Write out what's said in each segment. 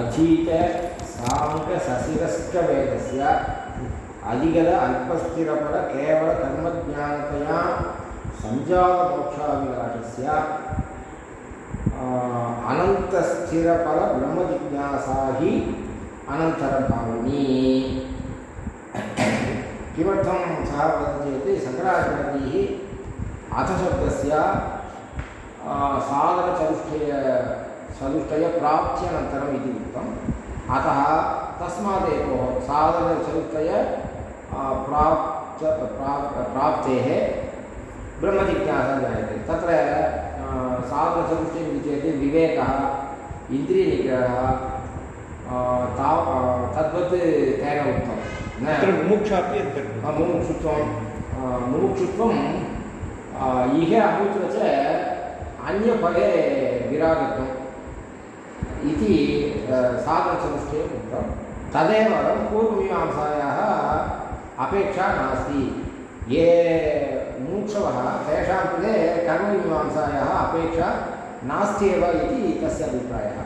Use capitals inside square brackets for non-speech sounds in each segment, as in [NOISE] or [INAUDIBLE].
अधीत साङ्गसशिरश्चवेदस्य अधिगत अल्पस्थिरपर केवलकर्मज्ञानतया सञ्जातमोक्षाभिलाषस्य अनन्तस्थिरफलब्रह्मजिज्ञासा हि अनन्तरभाविनी किमर्थं सः वदति चेत् शङ्कराचार्यैः अथशब्दस्य साधनचतुष्टय चतुष्टयप्राप्त्यनन्तरम् इति उक्तम्। अतः तस्मादेव साधनचतुष्टय प्राप्त प्राप्तेः ब्रह्मजिज्ञासा जायते तत्र साधनचतुष्टयम् इति चेत् विवेकः इन्द्रियनिग्रहः ता तद्वत् तेन उक्तं। न? मुमुक्षापि मुमुक्षुत्वं मुमुक्षुत्वं इह अभूत्र च अन्यफले विरागत्वम्। इति साधनचतुष्टयम् उक्तं तदेव पूर्वमीमांसायाः अपेक्षा नास्ति। ये मुमुक्षवः तेषां कृते कर्ममीमांसायाः अपेक्षा नास्त्येव इति तस्य अभिप्रायः।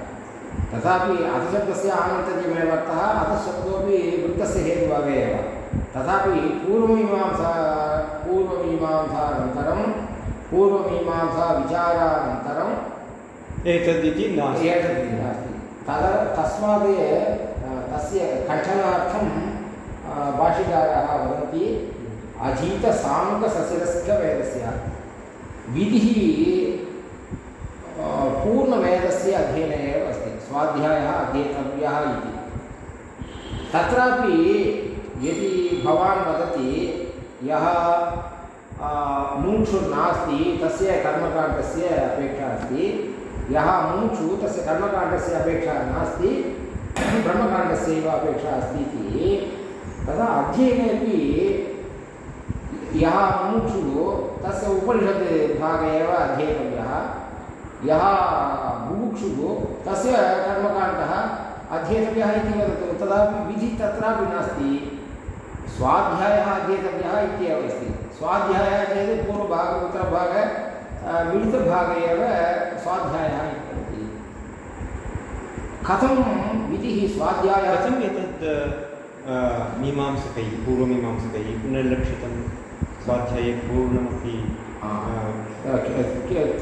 तथापि अधशब्दस्य आनन्तर्यमेव अर्थः अधशब्दोपि वृत्तस्य हेतुभावे एव। तथापि पूर्वमीमांसा, पूर्वमीमांसानन्तरं पूर्वमीमांसाविचारानन्तरम् एतदिति नास्ति। एतदिति नास्ति। तद तस्मात् तस्य खण्डनार्थं भाष्यकाराः वदन्ति अधीतसाङ्गसशिरस्कवेदस्य विधिः पूर्णवेदस्य अध्ययने एव अस्ति। स्वाध्यायः अध्येतव्यः इति। तत्रापि यदि भवान् वदति, यः मुमुक्षुर्नास्ति तस्य कर्मकाण्डस्य अपेक्षा अस्ति यः मुमुक्षु तस्य कर्मकाण्डस्य अपेक्षा नास्ति ब्रह्मकाण्डस्यैव अपेक्षा अस्ति इति। तदा अध्ययनेपि यः मुमुक्षुः तस्य उपनिषत् भागे एव अध्येतव्यः। यः बुभुक्षुः तस्य कर्मकाण्डः अध्येतव्यः इति वदतु। तदापि विधिः तत्रापि नास्ति। स्वाध्यायः अध्येतव्यः इत्येव अस्ति। स्वाध्यायः चेत् पूर्वभागः उत्तरभागः मिलितभागे एव स्वाध्यायः इति भवति कथं विधिः स्वाध्यायः? कथम् एतत् मीमांसकैः पूर्वमीमांसकैः पुनर्लक्षितं स्वाध्याये पूर्णमपि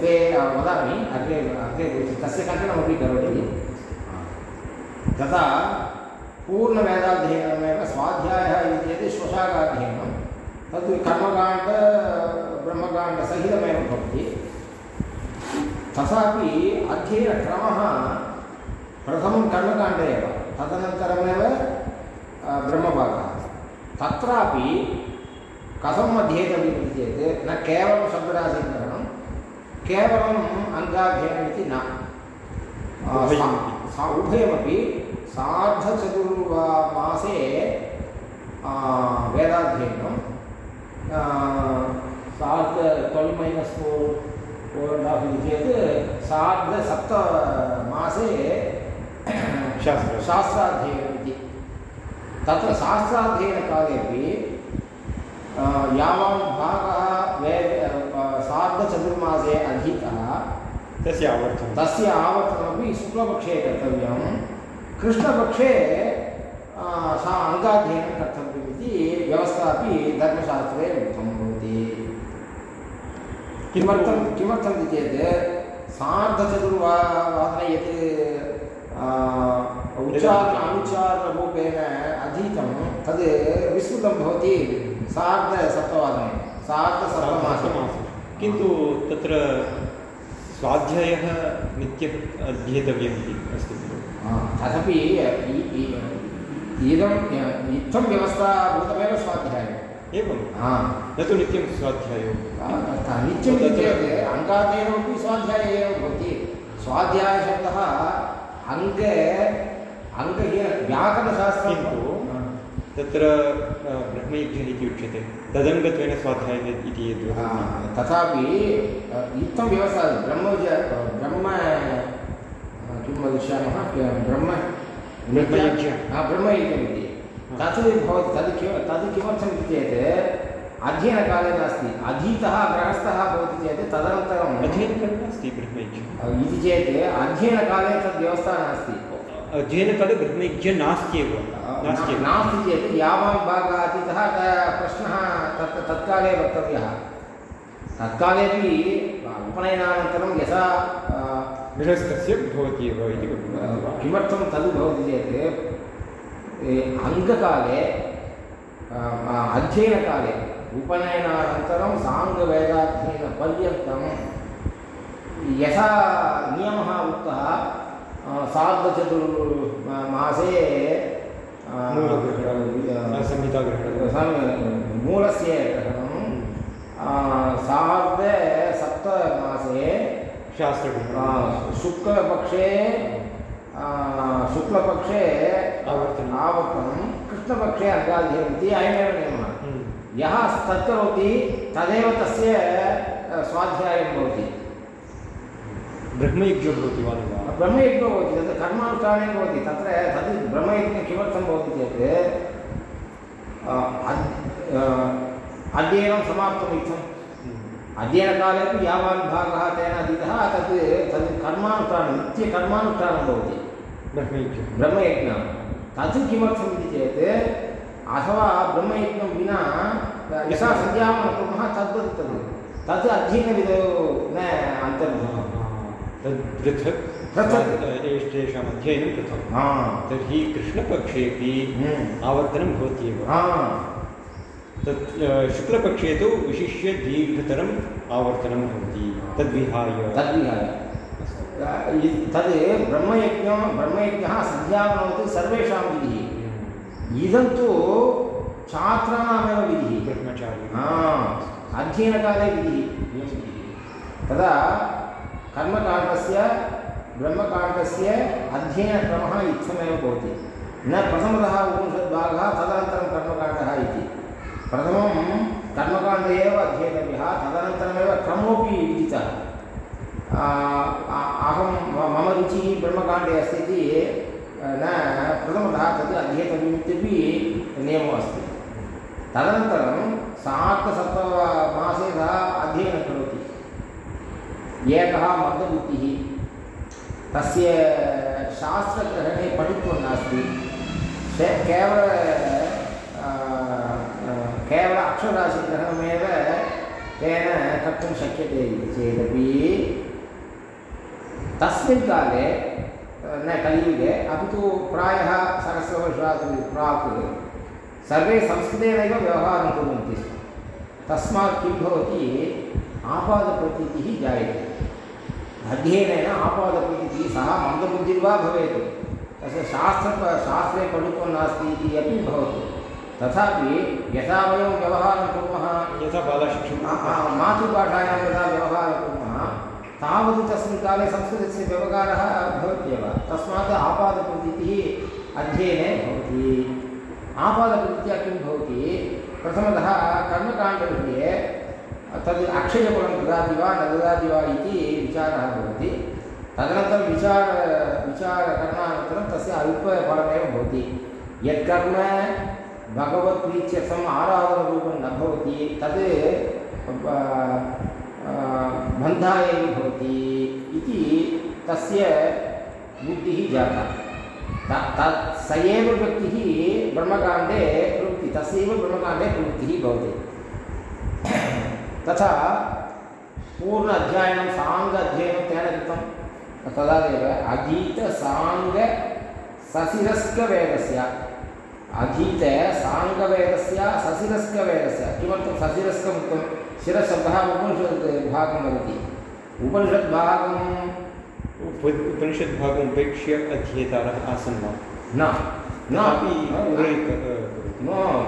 ते वदामि अग्रे अग्रे तस्य खण्डनमपि करोति। तथा पूर्णवेदाध्ययनमेव स्वाध्यायः इति चेत् श्वशाकाध्ययनं तद् कर्मकाण्ड ब्रह्मकाण्डसहितमेव भवति तथापि अध्ययनक्रमः प्रथमं कर्मकाण्डे एव तदनन्तरमेव ब्रह्मभागः तत्रापि कथम् अध्येतव्यम् इति चेत् न केवलं शब्दराशीकरणं केवलम् अङ्गाध्ययनम् इति न सा उभयमपि सार्धचतुर्वा मासे वेदाध्ययनं सार्ध twelve minus four four and half इति चेत् सार्धसप्तमासे शास्त्र शास्त्राध्ययनम् इति तत्र शास्त्राध्ययनकालेपि यावान् भागः वेद सार्धचतुर्मासे अधीतः तस्य आवर्तनं। तस्य आवर्तनमपि शुक्लपक्षे कर्तव्यं कृष्णपक्षे सा अङ्गाध्ययनं कर्तव्यम् इति व्यवस्था अपि धर्मशास्त्रे उक्तं भवति किमर्थं किमर्थम् इति चेत् सार्धचतुर्वा वादने यत् उच्चारण अनुच्चारणरूपेण अधीतं तद् विस्तृतं भवति सार्धसप्तवादने सार्धसप्तमासे। सप्तमासे किन्तु तत्र स्वाध्यायः नित्यम् अध्येतव्यम् इति अस्ति खलु। तदपि इ- इ- इदम् इत्थं व्यवस्था भूतमेव स्वाध्यायः एवं? हा। न तु नित्यं स्वाध्यायो। नित्यम् इति चेत् अङ्गाध्ययनमपि स्वाध्याये एव भवति। स्वाध्यायशब्दः अङ्गे अङ्गहीन व्याकरणशास्त्रं किन्तु तत्र अ, ब्रह्मयज्ञः इति उच्यते। तदङ्गत्वेन स्वाध्यायः इति यद् तथापि इत्थं व्यवस्था ब्रह्मज ब्रह्म किं वदिष्यामः? ब्रह्म ब्रह्मयज्ञः। हा ब्रह्मयज्ञम् इति तत् भवति तद् किं तद् किमर्थम् इति चेत् अध्ययनकाले नास्ति। अधीतः गृहस्थः भवति चेत् तदनन्तरम् अध्ययनकरणम् अस्ति ब्रह्मयज्ञः इति चेत् अध्ययनकाले तद् व्यवस्था नास्ति। अध्ययनकाले ब्रह्मैक्य नास्ति एव। नास्ति नास्ति चेत् यावान् भागः अतीतः प्रश्नः तत् तत्काले वक्तव्यः। तत्कालेपि उपनयनानन्तरं यथा गृहस्थस्य भवति एव इति किमर्थं तद् भवति चेत् अङ्गकाले अध्ययनकाले उपनयनानन्तरं साङ्गवेदाध्ययनपर्यन्तं यथा नियमः उक्तः सार्धचतुर् मासे मूलस्य ग्रहणं सार्धसप्तमासे शास्त्रग्रहणं शुक्लपक्षे शुक्लपक्षे आवर्तनम्। आवर्तनं कृष्णपक्षे इति अयमेव नियमः। यः तत्करोति तदेव तस्य स्वाध्यायं भवति ब्रह्मयज्ञो भवति वा ब्रह्मयज्ञो भवति तत् कर्मानुष्ठाने भवति तत्र तद् ब्रह्मयज्ञं किमर्थं भवति चेत् अध्ययनं समाप्तम् इत्थम् हम्म। अध्ययनकालेपि यावान् भागः तेन अधीतः तत् तद् कर्मानुष्ठानं नित्यकर्मानुष्ठानं भवति ब्रह्मयज्ञं ब्रह्मयज्ञं तत् किमर्थम् इति चेत् अथवा ब्रह्मयज्ञं विना यथा सन्ध्यावनं कुर्मः तद्वत् तद् तत् अध्ययनविधौ न अन्तर्भूतम् तद् पृथक् पृथक्। तेषाम् अध्ययनं पृथक्। हा। तर्हि कृष्णपक्षेपि हम्म। आवर्तनं भवति एव। हा। तत् शुक्लपक्षे तु विशिष्य दीर्घतरम् आवर्तनं भवति। तद्विहाय। तद्विहाय। तद् ब्रह्मयज्ञं ब्रह्मयज्ञः सन्ध्यावनवत् सर्वेषां विधिः। इदं तु छात्राणामेव विधिः। ब्रह्मचारी। हा, अध्ययनकाले विधिः। तदा कर्मकाण्डस्य ब्रह्मकाण्डस्य अध्ययनक्रमः इत्थमेव भवति। न प्रथमतः उपनिषद्भागः तदनन्तरं कर्मकाण्डः इति प्रथमं कर्मकाण्डे एव अध्येतव्यः तदनन्तरमेव क्रमोपि विदितः आ, आ- अहं म- मम रुचिः ब्रह्मकाण्डे अस्ति इति अ, न प्रथमतः तद् अध्येतव्यम् इत्यपि नियमो अस्ति तदनन्तरं सार्धसप्तमासे सः अध्ययनं करोति। एकः मन्दबुद्धिः तस्य शास्त्रग्रहणे पटुत्वं नास्ति। केवल केवल अक्षरराशिग्रहणमेव तेन कर्तुं शक्यते इति चेदपि तस्मिन् काले, न कलियुगे अपि तु प्रायः सहस्रवर्षात् प्राक् सर्वे संस्कृतेनैव व्यवहारं कुर्वन्ति स्म। तस्मात् किं भवति? आपादप्रतीतिः जायते। अध्ययनेन आपादप्रतीतिः सः मन्दबुद्धिर्वा भवेत्। तस्य शास्त्र शास्त्रे पठित्वं नास्ति इति अपि भवतु। तथापि यथा वयं व्यवहारं कुर्मः यथा मातृभाषायां यदा व्यवहारं कुर्मः तावत् तस्मिन् काले संस्कृतस्य व्यवहारः भवत्येव। तस्मात् आपादप्रतीतिः अध्ययने भवति। आपादप्रतीत्या किं भवति। प्रथमतः कर्मकाण्डविषये तद् अक्षयफलं ददाति वा न ददाति वा इति विचारः भवति। तदनन्तरं विचार, विचारकरणानन्तरं तस्य अल्पफलमेव भवति। यत्कर्म भगवत्प्रीत्यर्थम् आराधनरूपं न भवति, तद् बन्धाय भवति इति तस्य बुद्धिः जाता। स एव व्यक्तिः ब्रह्मकाण्डे प्रवृत्ति तस्यैव ब्रह्मकाण्डे प्रवृत्तिः भवति। तथा पूर्ण अध्ययनं साङ्ग अध्ययनं तेन कृतं। तदादेव अधीत साङ्ग सशिरस्कवेदस्य अधीत साङ्गवेदस्य सशिरस्कवेदस्य किमर्थं सशिरस्कम् उक्तं शिरशब्दः उपनिषद् भागं वदति। उपनिषद्भागं उप- उपनिषद्भागम् उपेक्ष्य अध्येतारः आसन् वा न न।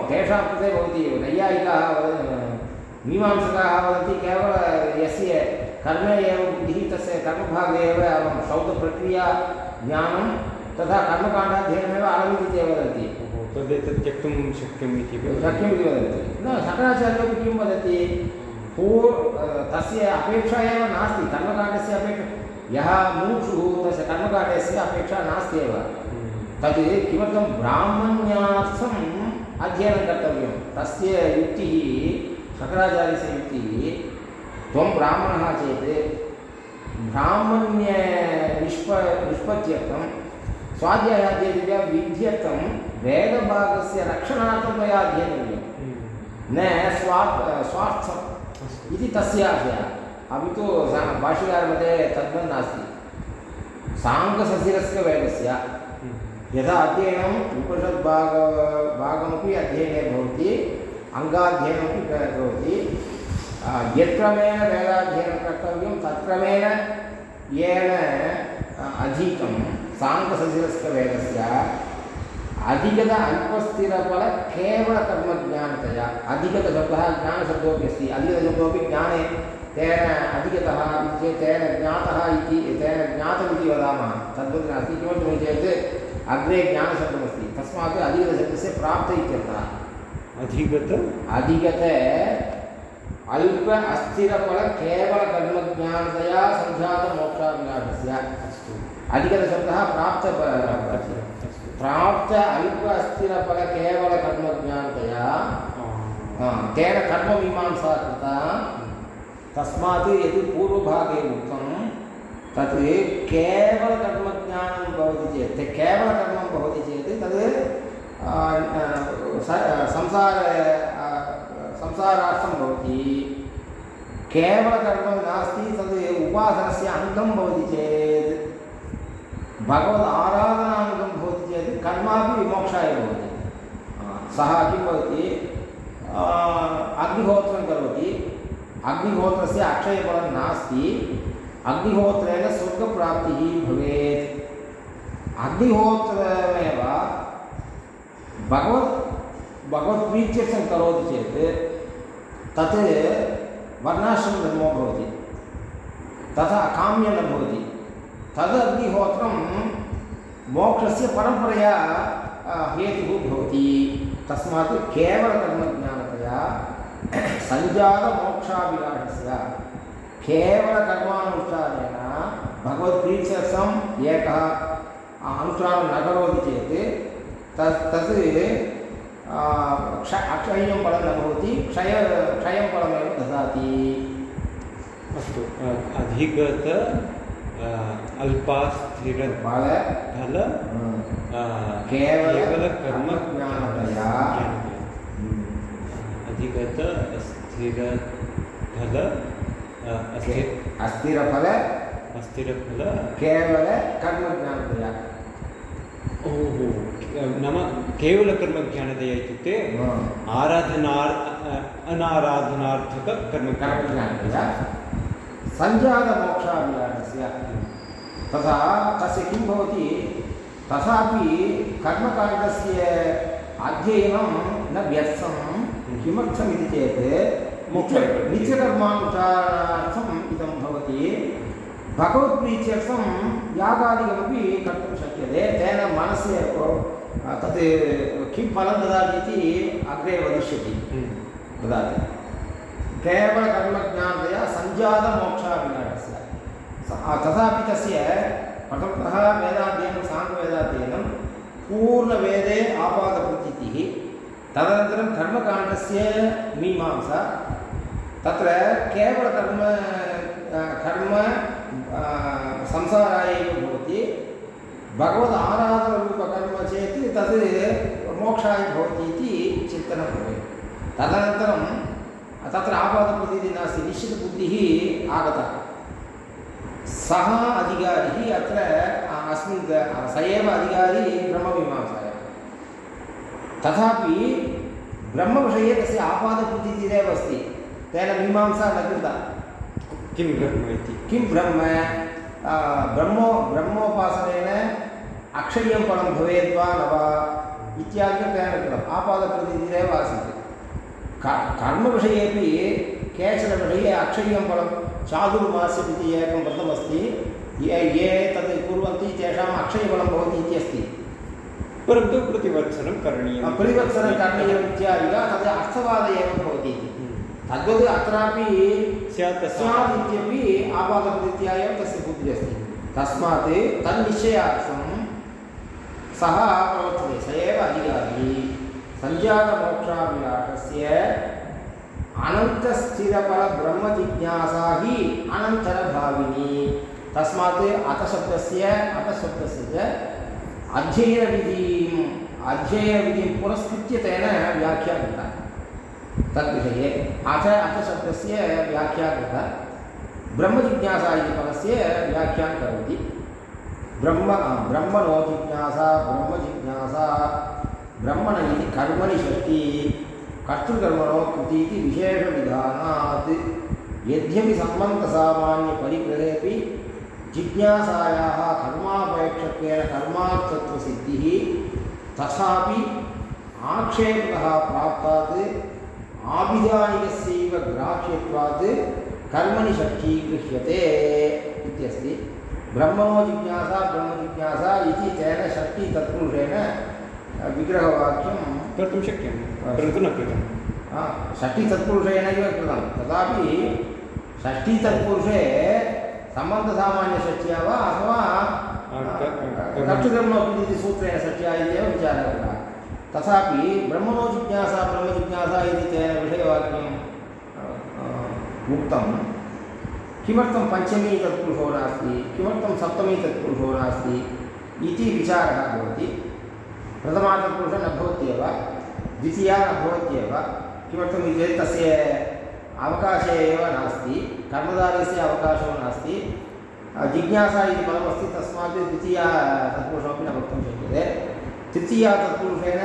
तेषां कृते भवति एव। नैयायिकाः मीमांसकाः वदन्ति केवल यस्य कर्मे एव बुद्धिः तस्य कर्मभागे एव अहं शौतप्रक्रिया ज्ञानं तथा कर्मकाण्डाध्ययनमेव आरभ्यते वदन्ति। ओहो, तदेतत् त्यक्तुं शक्यम् इति शक्यम् इति वदन्ति। न शङ्कराचार्योपि किं वदति? पू तस्य अपेक्षा एव नास्ति। कर्मकाण्डस्य अपेक्षा यः मुमुक्षुः तस्य कर्मकाण्डस्य अपेक्षा नास्ति एव। तद् किमर्थं ब्राह्मण्यार्थम् अध्ययनं कर्तव्यं तस्य युक्तिः शङ्कराचार्यस्य युक्तिः त्वं ब्राह्मणः चेत् ब्राह्मण्य निष्प निष्पत्त्यर्थं स्वाध्यायाध्येतव्या विध्यर्थं वेदभागस्य रक्षणार्थं मया अध्येतव्यं न स्वार्थ स्वार्थम् इति तस्य आशयः अपि तु सा- भाष्यकारमध्ये तद्वत् नास्ति। साङ्गसशिरस्य वेदस्य यथा अध्ययनम् उपनिषद्भाग भागमपि अध्ययने भवति अङ्गाध्ययनमपि भवति यत्क्रमेण वेदाध्ययनं कर्तव्यं तत्क्रमेण येन अधीतं साङ्गसशिरस्य वेदस्य अधिगत अल्पस्थिरफल केवलकर्मज्ञानतया अधिगतशब्दः ज्ञानशब्दोऽपि अस्ति अधिगतशब्दोऽपि ज्ञाने तेन अधिगतः इति चेत् तेन ज्ञातः इति तेन ज्ञातमिति वदामः। तद्वत् नास्ति। चेत् अग्रे ज्ञानशब्दमस्ति। तस्मात् अधिगतशब्दस्य प्राप्त इत्यर्थः अधिगत अधिगत अल्प सञ्जातमोक्षाभिलाषस्य अधिगतशब्दः प्राप्त प्राप्त अल्प अस्थिरफल केवलकर्मज्ञानतया आ, आ, तेन कर्ममीमांसा कृता। तस्मात् यदि पूर्वभागे उक्तं तत् केवलकर्मज्ञानं भवति चेत् केवलकर्मं भवति चेत् तद् संसार संसारार्थं भवति। केवलकर्म नास्ति तद् उपासनस्य अङ्गं भवति चेत्। भगवद् भवति चेत् कर्मापि मोक्षाय भवति। सः किं भवति? अग्निहोत्रं करोति। अग्निहोत्रस्य अक्षयफलं नास्ति। अग्निहोत्रेण स्वर्गप्राप्तिः भवेत्। अग्निहोत्रमेव भगवत् भगवत्प्रीत्यर्थं करोति चेत् तत् वर्णाश्रमधर्मो भवति। तथा काम्यं न भवति। तद् मोक्षस्य परम्परया हेतुः भवति। तस्मात् केवलकर्मज्ञानतया, सञ्जातमोक्षाभिलाषस्य, केवलकर्मानुष्ठानेन भगवत्प्रीत्यर्थम् एकः अनुष्ठानं न करोति चेत् तत् तत् क्ष अक्षय्यं फलं न भवति, क्षय, क्षयं फलमेव ददाति। अस्तु अधिगत अ, अल्पास्थिर फल केवल कर्मज्ञानतया। ज्ञानतया। अधिगत अस्थिर फल अस्थिर अस्थिरफल अस्थिरफल केवल कर्मज्ञानतया ओहो नाम केवलकर्मज्ञानतया इत्युक्ते आराधनार् अ, अनाराधनार्थककर्म कर्मज्ञानतया सञ्जातमोक्षाभिलाषस्य। तथा तस्य किं भवति? तथापि कर्मकाण्डस्य अध्ययनं न व्यर्थं। किमर्थमिति चेत् नित्य नित्यकर्मानुष्ठानार्थम् इदं भवति। भगवत्प्रीत्यर्थं यागादिकमपि कर्तुं शक्यते। तेन मनसि तत् किं फलं ददाति इति अग्रे वदिष्यति। ददाति। केवलकर्मज्ञानतया सञ्जातमोक्षाभिलाषस्य। तथापि तस्य प्रथमतः वेदाध्ययनं साङ्गवेदाध्ययनं पूर्णवेदे आपादप्रतीतिः तदनन्तरं कर्मकाण्डस्य मीमांसा, तत्र केवलकर्म कर्म संसाराय एव भवति, भगवद् आराधनरूपकर्म चेत् तत् मोक्षाय भवति इति चिन्तनं भवेत्। तदनन्तरं तत्र आपादप्रतीतिः नास्ति निश्चितबुद्धिः आगता। सः अधिकारी अत्र अस्मिन् स एव अधिकारी ब्रह्ममीमांसायां। तथापि ब्रह्मविषये तस्य आपादप्रतीतिरेव अस्ति। तेन मीमांसा न कृता। किं ब्रह्म इति? किं ब्रह्म? ब्रह्मो ब्रह्मोपासनेन अक्षय्यं फलं भवेत् वा न वा? इत्यादिकं तेन कृतम्। आपादप्रतीतिरेव आसीत्। क- कर्मविषयेपि केचन विषये अक्षय्यं फलं चातुर्मास्यम् इति एकं व्रतमस्ति ये ये तत् कुर्वन्ति तेषाम् अक्षयफलं भवति इति अस्ति। परन्तु प्रतिवत्सरं करणीयं परिवर्तनं करणीयम् इत्यादिका तद् अर्थवाद एव भवति इति। तद्वत् अत्रापि स्यात् इत्यपि आपादप्रतीत्या एव तस्य बुद्धिः अस्ति। तस्मात् तन्निश्चयार्थं सः प्रवर्तते स एव अधिकारी। सञ्जातमोक्षाभिलाषस्य अनन्तस्थिरफलब्रह्मजिज्ञासा हि अनन्तरभाविनी। तस्मात् अतशब्दस्य अतशब्दस्य च अध्ययनविधिम्, अध्ययनविधिं पुरस्कृत्य तेन व्याख्या कृता। तद्विषये अथ अर्थशब्दस्य व्याख्या कृता। ब्रह्मजिज्ञासा इति पदस्य व्याख्यां करोति। ब्रह्म ब्रह्मणो जिज्ञासा ब्रह्मजिज्ञासा ब्रह्मण इति कर्मणि षष्ठी कर्तृकर्मणो कृति इति विशेषविधानात् यद्यपि सम्बन्धसामान्यपरिग्रहेपि जिज्ञासायाः कर्मापेक्षकेन कर्मार्थत्वसिद्धिः तथापि आक्षेपतः प्राप्तात्। आभिधानिकस्यैव ग्राह्यत्वात् कर्मणि षष्ठी गृह्यते इत्यस्ति। ब्रह्मणो जिज्ञासा, ब्रह्मजिज्ञासा इति तेन षष्ठी तत्पुरुषेण विग्रहवाक्यं कर्तुं शक्यं परन्तु न कृतं। षष्ठीतत्पुरुषेणैव कृतं। तथापि षष्ठीतत्पुरुषे सम्बन्धसामान्यषष्ट्या वा अथवा कर्तृकर्मोपि इति सूत्रेण षष्ट्या इत्येव विचारः कृतः तथापि ब्रह्मणो जिज्ञासा ब्रह्मजिज्ञासा इति तेन विषयवाक्यं उक्तं। किमर्थं पञ्चमी तत्पुरुषो नास्ति? किमर्थं सप्तमी तत्पुरुषो नास्ति? इति विचारः भवति। प्रथमा तत्पुरुषः न भवत्येव, द्वितीया न भवत्येव, किमर्थम् इति चेत् तस्य अवकाशः एव नास्ति, कर्मधारस्य अवकाशो नास्ति। जिज्ञासा इति पदमस्ति तस्मात् द्वितीया तत्पुरुषमपि न वक्तुं शक्यते। तृतीया तत्पुरुषेण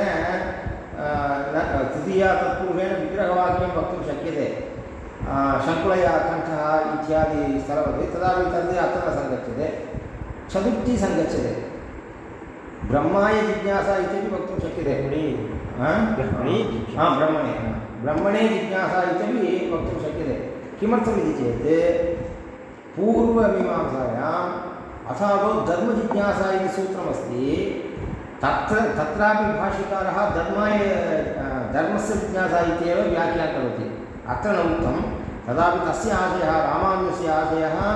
न, तृतीया तत्पुरुषेण विग्रहवाक्यं वक्तुं शक्यते। शङ्कुलया कण्ठः इत्यादि स्थलवत् तदापि तद् अत्र न सङ्गच्छते। चतुर्थी सङ्गच्छते। ब्रह्माय जिज्ञासा इत्यपि वक्तुं शक्यते। ब्रह्मणि। हा? ब्रह्मणे ब्रह्मणे जिज्ञासा इत्यपि वक्तुं शक्यते। किमर्थमिति चेत् पूर्वमीमांसायाम् अथातो धर्मजिज्ञासा इति सूत्रमस्ति। तत्र तत्रापि भाष्यकारः धर्माय धर्मस्य जिज्ञासा इत्येव व्याख्यां करोति। अत्र न उक्तं। तदापि तस्य आशयः रामानुजस्य आशयः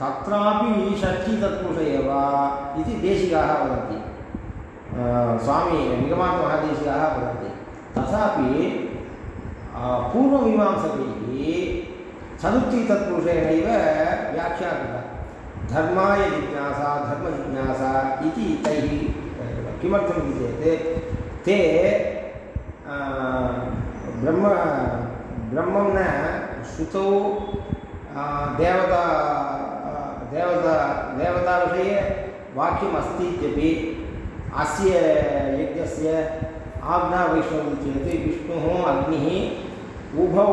तत्रापि षष्ठीतत्पुरुष एव इति देशिकाः वदन्ति। स्वामी निगमान्तमहादेशिकाः वदन्ति तथापि पूर्वमीमांसकैः चतुर्थीतत्पुरुषेणैव व्याख्या कृता। धर्माय जिज्ञासा धर्मजिज्ञासा इति तैः किमर्थमिति चेत्, ते ब्रह्म, ब्रह्मं न, श्रुतौ देवता देवता, देवताविषये वाक्यमस्ति इत्यपि अस्य यज्ञस्य आज्ञा वैष्णवी चेत् विष्णुः, अग्निः, उभौ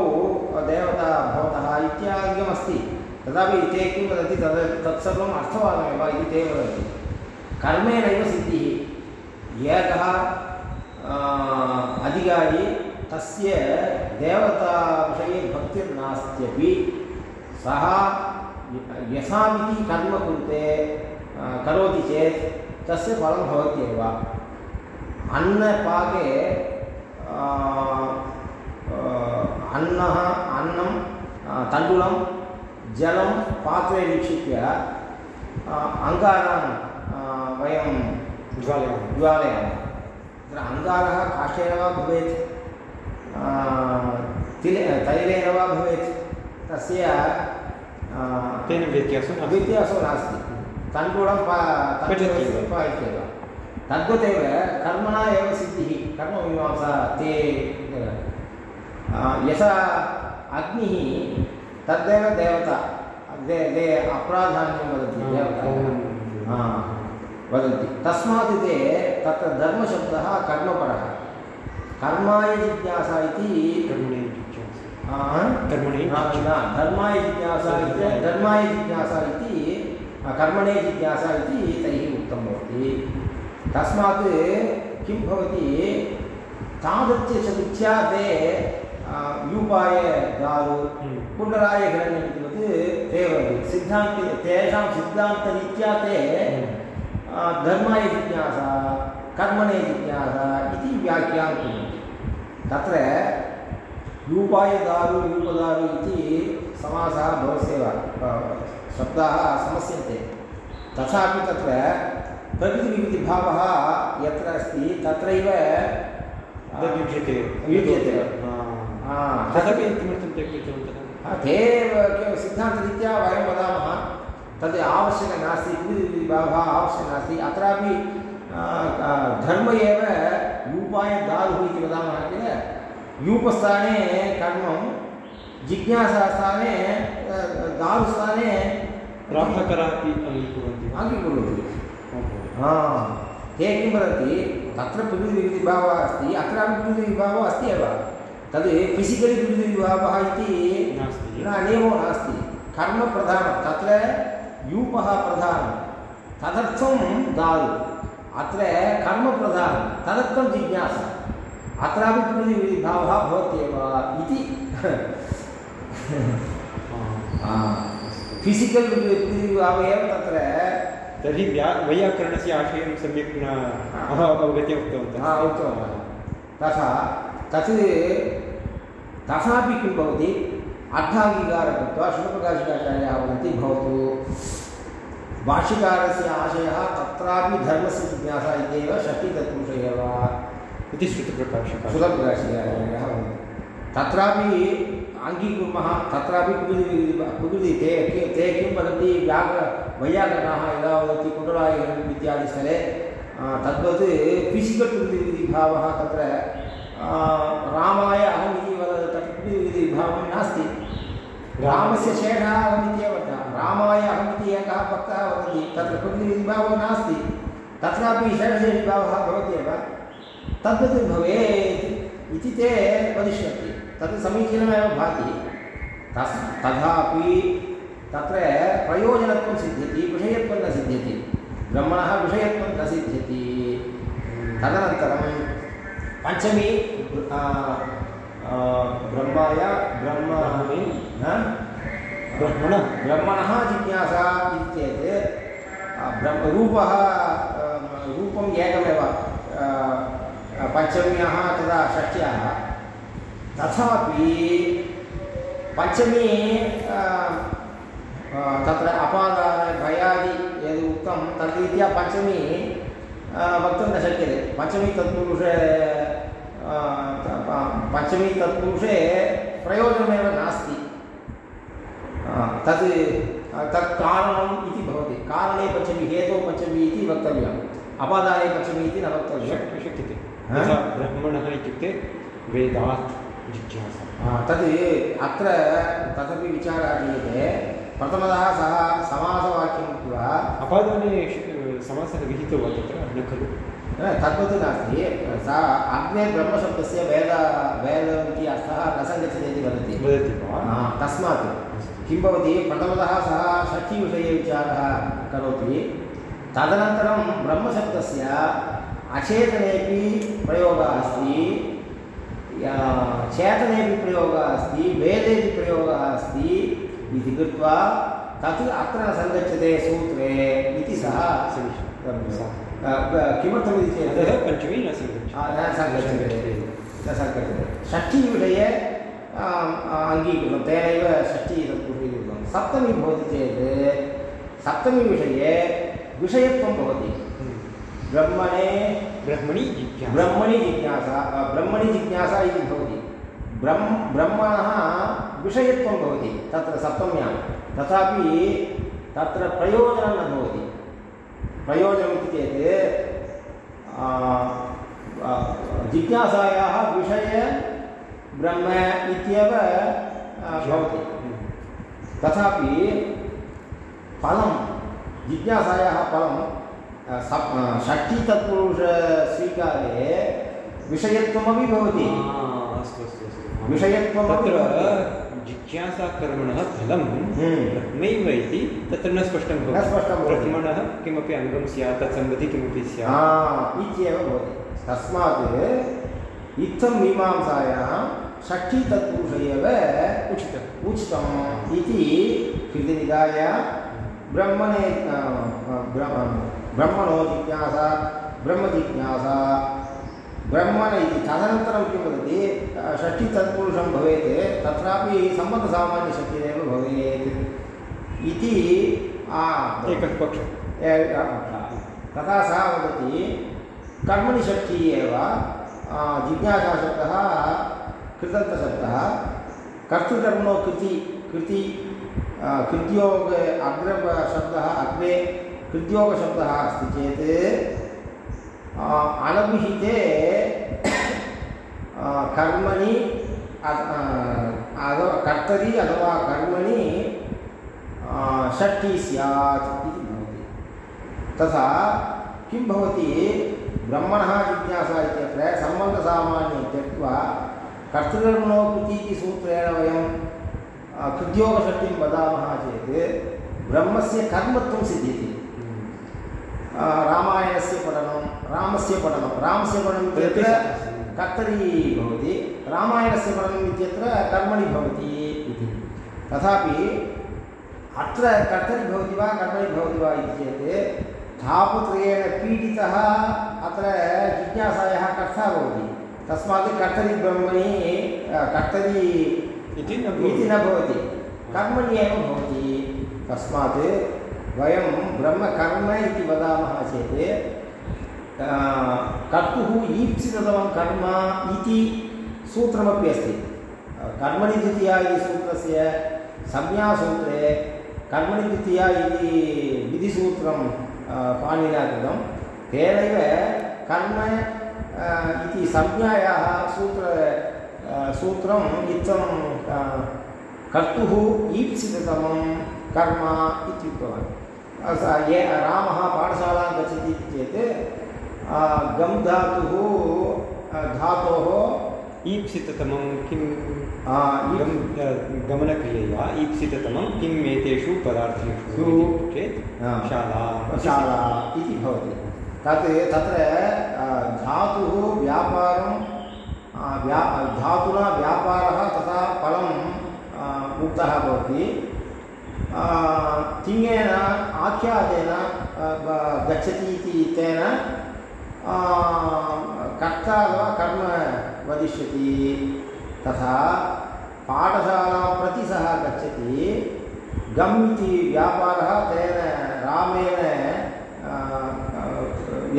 देवता भवतः इत्यादिकमस्ति। तथापि ते किं वदन्ति, तद् तत्सर्वम् अर्थवादमेव इति ते वदन्ति। कर्मेणैव सिद्धिः। एकः अधिकारी तस्य देवताविषये भक्तिर्नास्त्यपि सः यथामिति कर्म कुरुते करोति चेत् तस्य फलं भवत्येव अन्नपाके अन्नः अन्नं तण्डुलं जलं पात्रे निक्षिप्य अङ्गारान् वयं ज्वालयामः। ज्वालयामः। तत्र अङ्गारः काष्ठेन वा भवेत् तिले तैलेन वा भवेत् तस्य तेन व्यत्यासो व्यत्यासो नास्ति। पचत्येव। पायत्येव तद्वदेव कर्मणा एव सिद्धिः। कर्ममीमांसा ते यथा अग्निः तद्देव देवता। दे दे अप्राधान्यं वदन्ति देवता। वदन्ति। तस्मात् ते तत्र धर्मशब्दः कर्मपरः कर्माय जिज्ञासा इति कर्मणि धर्माय जिज्ञासा इति धर्माय जिज्ञासा इति कर्मणे जिज्ञासा इति तैः उक्तं भवति। तस्मात् किं भवति? तादृशचतुर्थ्या ते यूपाय दारु कुण्डलाय हिरण्यम् इतिवत् ते वदन्ति। सिद्धान्ते तेषां सिद्धान्तरीत्या ते धर्माय जिज्ञासा कर्मणे जिज्ञासा इति व्याख्यां कुर्वन्ति। तत्र यूपाय दारु यूपदारु इति समासः भवत्येव अ, शब्दाः समस्यन्ते। तथापि तत्र प्रकृतिविभूतिभावः यत्र अस्ति तत्रैव युज्यते हा। हा, तदपि किमर्थं ते एव के- सिद्धान्तरीत्या वयं वदामः तद् आवश्यकं नास्ति प्रकृतिविभावः आवश्यकः नास्ति अत्रापि धर्म एव यूपाय दारुः इति वदामः किल? यूपस्थाने कर्मं जिज्ञासास्थाने दारुस्थाने प्राभाकरः अपि अङ्गीकुर्वन्ति? अङ्गीकुर्वन्ति। हा। ते किं वदन्ति? तत्र प्रकृतिविभावः अस्ति अत्रापि प्रकृतिविभावः अस्ति एव। तद् फिसिकलि प्रकृतिविभावः इति नास्ति। न नियमो नास्ति। कर्मप्रधानं तत्र यूपः प्रधानं तदर्थं दारु। अत्र कर्मप्रधानं तदर्थं जिज्ञासा। अत्रापि प्रकृतिविभावः भवत्येव इति। फिसिकल् प्रकृतिविभावः एव तत्र तर्हि व्या वैयाकरणस्य आशयं सम्यक् न अवगत्य उक्तवन्तः हा उक्तवान् तथा तत् तथापि किं भवति? अर्थाङ्गीकारं कृत्वा शिवप्रकाशिकाचार्याः वदन्ति भवतु। भाष्यकारस्य आशयः तत्रापि धर्मस्य जिज्ञासा इत्येव षष्टितत्पुरुष एव इति श्रुतप्रकाशः। सुलभप्रकाशिकाचार्याः वदन्ति तत्रापि अङ्गीकुर्मः तत्रापि कुपिति कुपिति ते ते किं वदन्ति व्याकर वैयाकरणाः यदा वदति कुण्डलायकरणम् इत्यादिस्थले तद्वत् फिसिकल् प्रकृतिविधिभावः तत्र रामाय अहम् इति वद तत् प्रकृतिविधिभावः नास्ति। रामस्य शेषः अहमित्येव रामाय अहमिति एकः भक्तः वदति, तत्र नास्ति। तत्रापि भवत्येव। तद्वत् भवेत् इति ते वदिष्यन्ति। तत् समीचीनमेव भाति। तस्, तथापि तत्र प्रयोजनत्वं सिद्ध्यति, विषयत्वं न सिद्ध्यति। ब्रह्मणः विषयत्वं न सिद्ध्यति। तदनन्तरं पञ्चमी ब्रह्माय ब्रह्म न? ब्रह्मण, ब्रह्मणः जिज्ञासा इति चेत् ब्रह्म रूपः रूपम् एकमेव पञ्चम्याः तदा षष्ट्याः। तथापि पञ्चमी तत्र अपादान भयादि यद् उक्तं तद्रीत्या पञ्चमी वक्तुं न शक्यते। पञ्चमी तत्पुरुषे पञ्चमी तत्पुरुषे प्रयोजनमेव नास्ति। तत् तत् कारणम् इति भवति। कारणे पञ्चमी हेतौ पञ्चमी इति वक्तव्यम्। अपादाने पञ्चमी इति न वक्तव्यं शक् शक्यते। ब्रह्मणः इत्युक्ते वेदात्। जिज्ञासा तद् अत्र तदपि विचारः क्रियते प्रथमतः सः समासवाक्यम् उक्त्वा अपादाने समासः विहितो वा तत्र न खलु? न, तद्वत् नास्ति। सा अग्ने ब्रह्मशब्दस्य वेद वेद इति अर्थः न सङ्गच्छति इति वदति। वदति वा? तस्मात्। किं भवति? प्रथमतः सः षष्ठीविषये विचारः करोति। तदनन्तरं ब्रह्मशब्दस्य अचेतनेपि प्रयोगः अस्ति। चेतनेपि प्रयोगः अस्ति वेदेपि प्रयोगः अस्ति इति कृत्वा तत् अत्र सङ्गच्छते सूत्रे इति सः ब- किमर्थमिति चेत् पञ्चमी न सङ्गच्छति। न सङ्गच्छते। न सङ्गच्छते। षष्ठीविषये अङ्गीकृतं। तेनैव षष्ठी सप्तमी भवति चेत् सप्तमीविषये विषयत्वं भवति। ब्रह्मणे ब्रह्मणि जिज्ञासा। ब्रह्मणि जिज्ञासा ब्रह्मणि जिज्ञासा इति भवति। ब्रह्म ब्रह्मणः विषयत्वं भवति तत्र सप्तम्यां तथापि तत्र प्रयोजनं न भवति। प्रयोजनम् इति चेत् जिज्ञासायाः विषय ब्रह्म इत्येव भवति। तथापि फलं जिज्ञासायाः फलं सप् षष्ठीतत्पुरुषस्वीकारे विषयत्वमपि भवति। अस्तु अस्तु अस्तु विषयत्वमपि तत्र जिज्ञासाकर्मणः फलं हम्म। ब्रह्मैव इति तत्र न स्पष्टं न भवति। स्पष्टं ब्रह्मणः किमपि अङ्गं स्यात् तत्सम्बन्धि किमपि स्यात्। इत्येव भवति। तस्मात् इत्थं मीमांसायां षष्ठीतत्पुरुष एव उचितम्। उचितम् इति कृतिनिधाय ब्रह्मणे ब्रह्म ब्रह्मणो जिज्ञासा ब्रह्मजिज्ञासा। ब्रह्मण इति तदनन्तरं किं वदति षष्ठीतत्पुरुषं भवेत् तत्रापि सम्बन्धसामान्यशक्तिरेव भवेत् इति एकः पक्षः तथा सः वदति कर्मणि षष्ठी एव जिज्ञासाशब्दः कृतन्तशब्दः कर्तृकर्मणो कृति कृति कृत्योग अग्रशब्दः अग्रे कृत्योगशब्दः अस्ति चेत् अनभिहिते कर्मणि कर्तरि अथवा कर्मणि षष्ठी स्यात् इति भवति। तथा किं भवति? ब्रह्मणः जिज्ञासा इत्यत्र सम्बन्धसामान्यं त्यक्त्वा कर्तृकर्मणोकृति इति सूत्रेण वयं कृद्योगषष्टिं वदामः चेत्, ब्रह्मस्य कर्मत्वं सिद्ध्यति। रामायणस्य पठनं रामस्य पठनं रामस्य पठनम् इत्यत्र कर्तरि भवति रामायणस्य पठनम् इत्यत्र कर्मणि भवति। इति। तथापि अत्र कर्तरि भवति वा कर्मणि भवति वा इति चेत् धापुत्रयेण पीडितः अत्र जिज्ञासायाः कर्ता भवति। तस्मात् कर्तरि ब्रह्मणि कर्तरि इति न भवति। कर्मणि एव भवति। तस्मात् वयं ब्रह्मकर्म इति वदामः चेत् कर्तुः ईप्सिततमं कर्म इति सूत्रमपि अस्ति। कर्मणि द्वितीया इति सूत्रस्य संज्ञासूत्रे कर्मणि द्वितीया इति विधिसूत्रं पाणिना कृतं तेनैव कर्म इति संज्ञायाः सूत्र सूत्रम् इत्थं कर्तुः ईप्सिततमं कर्म इत्युक्तवान्। ये रामः पाठशालां गच्छति इति चेत् गम् धातुः धातोः ईप्सिततमं किं? गम् गमनक्रियया ईप्सिततमं किम् एतेषु पदार्थेषु चेत् शाला शाला इति भवति। तत् तत्र धातुः व्यापारं व्या धातुना व्यापारः तथा फलम् उक्तः भवति। तिङेन आख्यातेन गच्छति इति तेन कर्ता अथवा कर्म वदिष्यति तथा पाठशालां प्रति सः गच्छति गम् इति व्यापारः तेन रामेण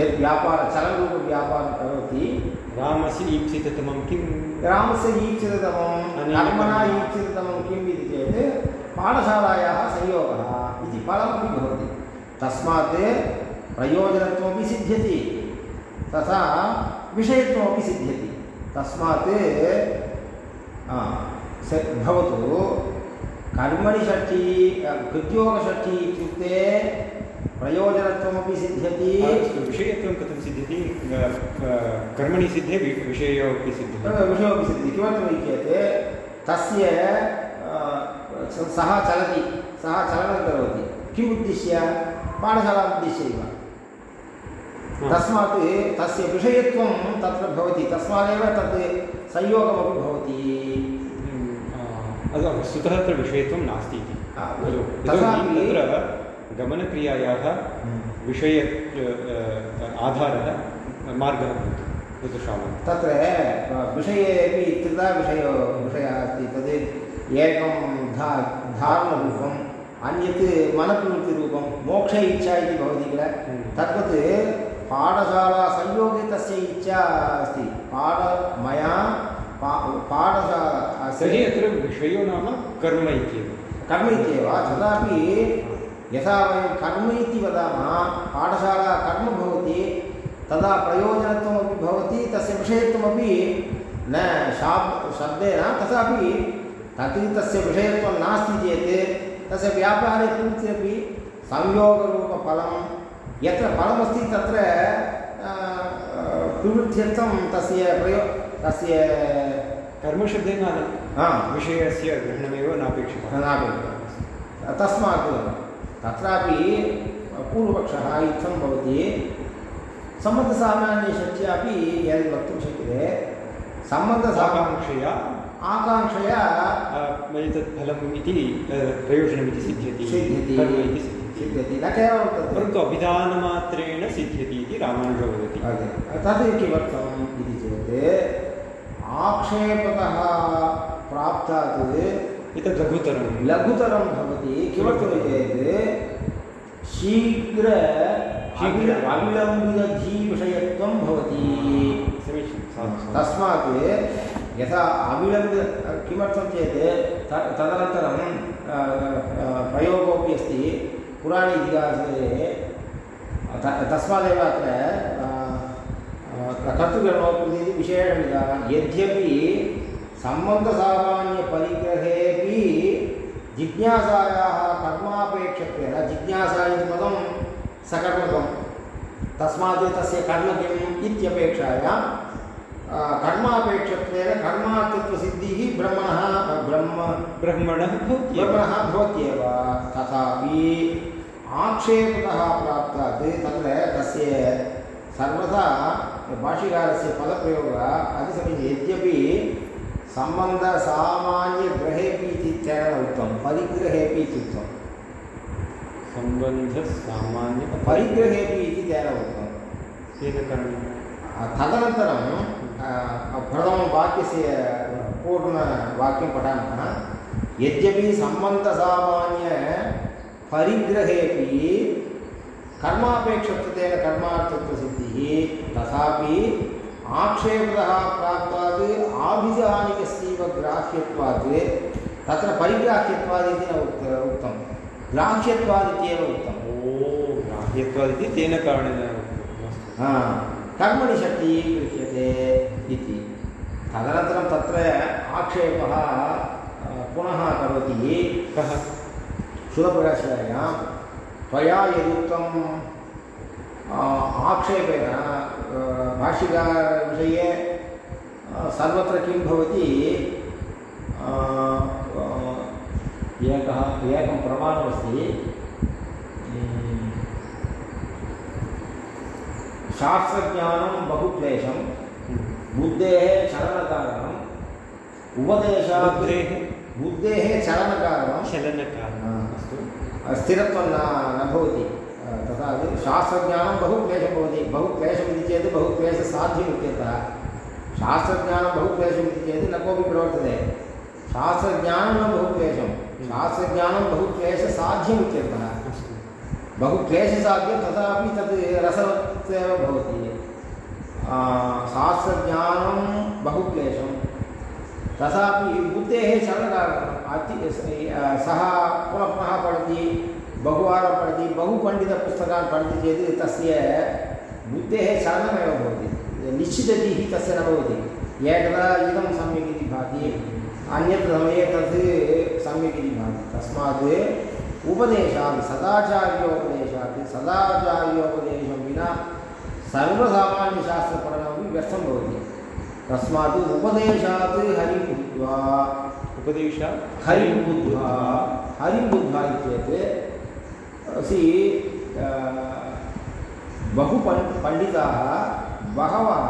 यत् व्यापारः चलनरूपव्यापारं करोति रामस्य ईप्सिततमं किं रामस्य ईप्सिततमं कर्मणा ईप्सिततमं किम् इति चेत् पाठशालायाः संयोगः इति फलमपि भवति। तस्मात् प्रयोजनत्वमपि सिद्ध्यति। तथा विषयत्वमपि सिद्ध्यति। तस्मात् भवतु। कर्मणि षष्ठी कृद्योगषष्ठी इत्युक्ते प्रयोजनत्वमपि सिद्ध्यति। विषयत्वं कथं सिद्ध्यति? कर्मणि सिद्धे विषयोपि सिद्ध्यति। विषयोपि सिद्ध्यति। किमर्थमिति चेत् तस्य सः चलति सः चलनं करोति। किम् उद्दिश्य? पाठशालाम् उद्दिश्य एव तस्मात् तस्य विषयत्वं तत्र भवति तस्मादेव तत् संयोगमपि भवति। वस्तुतः अत्र विषयत्वं नास्ति इति। तत्र गमनक्रियायाः हम्म। विषय आधारः मार्गः भवति तत्र विषये अपि त्रिधा विषयो विषयः अस्ति तद् एकं धा धारणरूपम् अन्यत् मनप्रवृत्तिरूपं मोक्ष इच्छा इति भवति किल? हम्म। तद्वत् पाठशालासंयोगे तस्य इच्छा अस्ति। पाठ मया पा पाठशाला तर्हि अत्र विषयो नाम कर्म इत्येव। कर्म इत्येव। तदापि यथा वयं कर्म इति वदामः पाठशाला कर्म भवति तदा प्रयोजनत्वमपि भवति तस्य विषयत्वमपि न शाब् शब्देन तथापि तत् तस्य विषयत्वं नास्ति चेत् तस्य व्यापारे पूर्तिरपि संयोगरूपफलं यत्र फलमस्ति तत्र प्रवृत्त्यर्थं तस्य प्रयो तस्य कर्मशब्देन विषयस्य ग्रहणमेव नापेक्षितः नापेक्षितः तस्मात् तत्रापि पूर्वपक्षः इत्थं भवति सम्बन्धसामान्यशक्त्यापि यद् वक्तुं शक्यते सम्बन्धसाकाङ्क्षया आकाङ्क्षया एतत् फलम् इति प्रयोजनमिति सिद्ध्यति। सिद्ध्यति। इति सिद्ध्यति। सिद्ध्यति। न केवलं तत् परन्तु अभिधानमात्रेण सिद्ध्यति इति रामानुजो वदति। तद् किमर्थम् इति चेत् आक्षेपतः प्राप्तात् एतत् लघुतरं लघुतरं भवति। किमर्थमिति चेत् शीघ्र अविलम्बितधीविषयत्वं भवति। तस्मात् यथा अविलम्बित किमर्थं चेत् त, तदनन्तरं प्रयोगोपि अस्ति। पुराणे इतिहासे तस्मादेव अत्र कर्तृकरणोत्पत्ति इति यद्यपि सम्बन्धसामान्यपरिग्रहेपि जिज्ञासायाः कर्मापेक्षत्वेन जिज्ञासा इति पदं सकर्मकं, तस्मात् तस्य कर्म किम् इत्यपेक्षायां कर्मापेक्षत्वेन कर्मार्थत्वसिद्धिः ब्रह्मणः ब्रह्म ब्रह्मणः भवति ब्रह्मणः भवत्येव। तथापि आक्षेपतः प्राप्तात् तत्र तस्य सर्वथा भाष्यकारस्य पदप्रयोगः अतिसमीचीनः यद्यपि सम्बन्धसामान्यग्रहेपि इति उक्तं परिग्रहेपि इत्युक्तं सम्बन्धसामान्य परिग्रहेपि इति तेन उक्तं। तदनन्तरं प्रथमं वाक्यस्य पूर्णवाक्यं पठामः यद्यपि सम्बन्धसामान्यपरिग्रहेपि कर्मापेक्षत्वेन कर्मार्थत्वसिद्धिः तथापि आक्षेपतः प्राप्तात् आभिधानिकस्यैव ग्राह्यत्वात् तत्र परिग्राह्यत्वात् इति न उक्त उक्तं ग्राह्यत्वात् इत्येव उक्तम् ओ ग्राह्यत्वादिति तेन कारणेन हा, कर्मणि शक्तिः गृह्यते इति। तदनन्तरं तत्र आक्षेपः पुनः करोति। कः? सुरप्रकाशायां त्वया यदुक्तं आक्षेपेन अ, भाष्यकारविषये सर्वत्र किं भवति एकः एकं प्रमाणमस्ति। शास्त्रज्ञानं बहुक्लेशं बुद्धेः चलनकारणम् उपदेशात् बुद्धेः चलनकारणं चलनकारणम्। अस्तु। स्थिरत्वं न न भवति। तथा शास्त्रज्ञानं बहु क्लेशं भवति। बहु क्लेशमिति चेत् बहु क्लेशसाध्यम् इत्यर्थः शास्त्रज्ञानं बहु क्लेशमिति चेत् न कोऽपि प्रवर्तते। शास्त्रज्ञानं न बहु क्लेशं शास्त्रज्ञानं बहु क्लेशसाध्यम् इत्यर्थः अस्तु बहु क्लेशसाध्यं तथापि तद् रसवत् एव भवति शास्त्रज्ञानं बहु क्लेशं। तथापि बुद्धेः चलनकारणम् अति स- पुनः पुनः पठति, बहुवारं पठति बहुपण्डितपुस्तकान् पठति चेत् तस्य बुद्धेः चलनमेव भवति। निश्चिततिः तस्य न भवति। एकदा इदं सम्यक् इति भाति, अन्यत्र समये तत् सम्यक् इति भाति। तस्मात् उपदेशात् सदाचार्योपदेशात् सदाचार्योपदेशं विना सर्वसामान्यशास्त्रपठनमपि व्यर्थं भवति। तस्मात् उपदेशात् हरिं बुद्ध्वा उपदेशात् हरिं बुद्ध्वा हरिं बुद्ध्वा सि बहु पण् पण्डिताः बहवः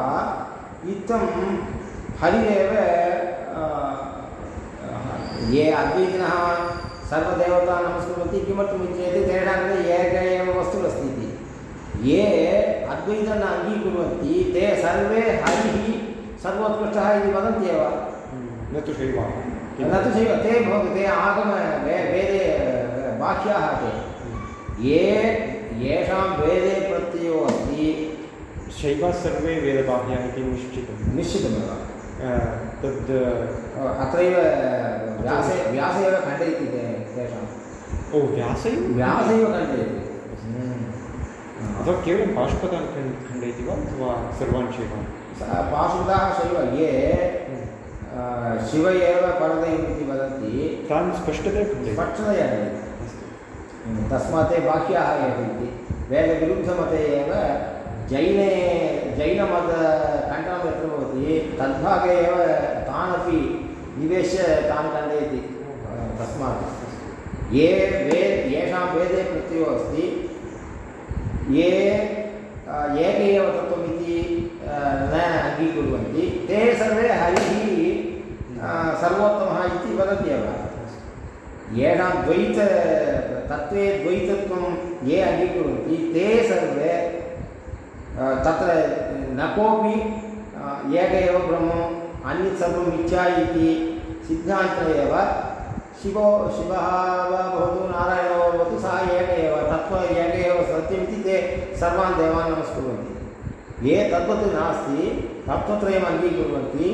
इत्थं हरिरेव ये अद्वैतिनः सर्वदेवता नमस्कुर्वन्ति किमर्थमिति चेत् तेषां कृते एक एव वस्तु अस्ति इति ये अद्वैतं न अङ्गीकुर्वन्ति ते सर्वे हरिः सर्वोत्कृष्टः इति वदन्ति एव। न तु शैवाः। न तु चैव ते भवन्ति ते आगम वे वेदे बाह्याः ते। ये येषां वेदे प्रत्ययो अस्ति। शैवाः सर्वे वेदबाह्याः इति निश्चितं निश्चितमेव। तद् अत्रैव व्यासे व्यास एव खण्डयति ते तेषां व्यास एव खण्डयति अथवा केवलं बाष्पदान् खण् खण्डयति वा अथवा सर्वान् शैवान् स- पाशुदाः शैव ये शिव एव परदयम् इति वदन्ति तान् स्पष्टतया खण्डयति स्पष्टतया अस्तु तस्मात् ते बाह्याः एव इति वेदविरुद्धमते एव जैने जैनमतखण्डनं यत्र भवति तद्भागे एव तानपि निवेश्य तान् खण्डयति तस्मात् ये वे येषां वेदे प्रत्ययो अस्ति। ये एक एव तत्त्वमिति न अङ्गीकुर्वन्ति। ते सर्वे हरिः सर्वोत्तमः इति वदन्त्येव येषां द्वैत तत्त्वे द्वैतत्वं ये अङ्गीकुर्वन्ति ते सर्वे तत्र न कोऽपि अ, एक एव ब्रह्मम् अन्यत् सर्वं मिथ्या इति सिद्धान्त एव। शिवो शिवः वा भवतु नारायणो भवतु सः एक एव तत्त्व एक एव सत्यमिति ते सर्वान् देवान् नमस्कुर्वन्ति ये तद्वत् नास्ति, तत्त्वत्रयम् अङ्गीकुर्वन्ति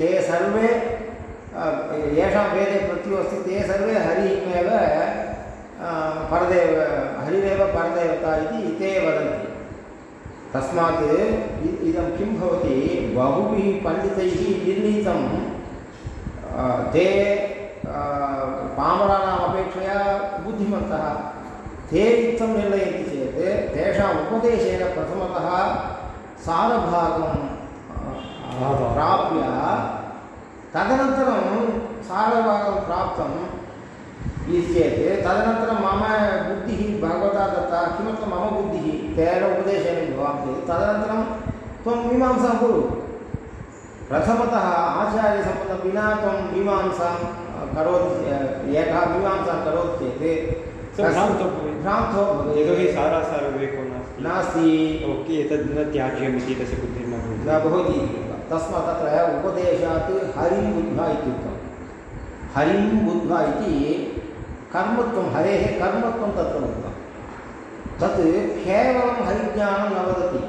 ते सर्वे येषां वेदे प्रत्ययो अस्ति, ते सर्वे हरिमेव परदेव हरिरेव परदेवता इति ते वदन्ति। तस्मात् इदं किं भवति? बहुभिः पण्डितैः निर्णीतं ते पामराणाम् अपेक्षया बुद्धिमन्तः ते इत्थं निर्णयन्ति चेत् तेषाम् उपदेशेन प्रथमतः सारभागं प्राप्य तदनन्तरं सारभागं प्राप्तं इति चेत् तदनन्तरं मम बुद्धिः भगवता दत्ता किमर्थं मम बुद्धिः तेन उपदेशेन भवामि चेत् तदनन्तरं त्वं मीमांसां कुरु प्रथमतः आचार्यसम्बन्धं विना त्वं मीमांसां करोति एकः मीमांसां करोति चेत् भ्रान्तो भवेत्। यतोहि सारासारविवेको नास्ति। नास्ति। ओके एतद् न तस्य बुद्धिर्न न भवति। तस्मात् तत्र उपदेशात् हरिं बुद्ध्वा इत्युक्तं हरिं बुद्ध्वा इति कर्मत्वं हरेः कर्मत्वं तत्र उक्तं। तत् केवलं हरिज्ञानं न वदति।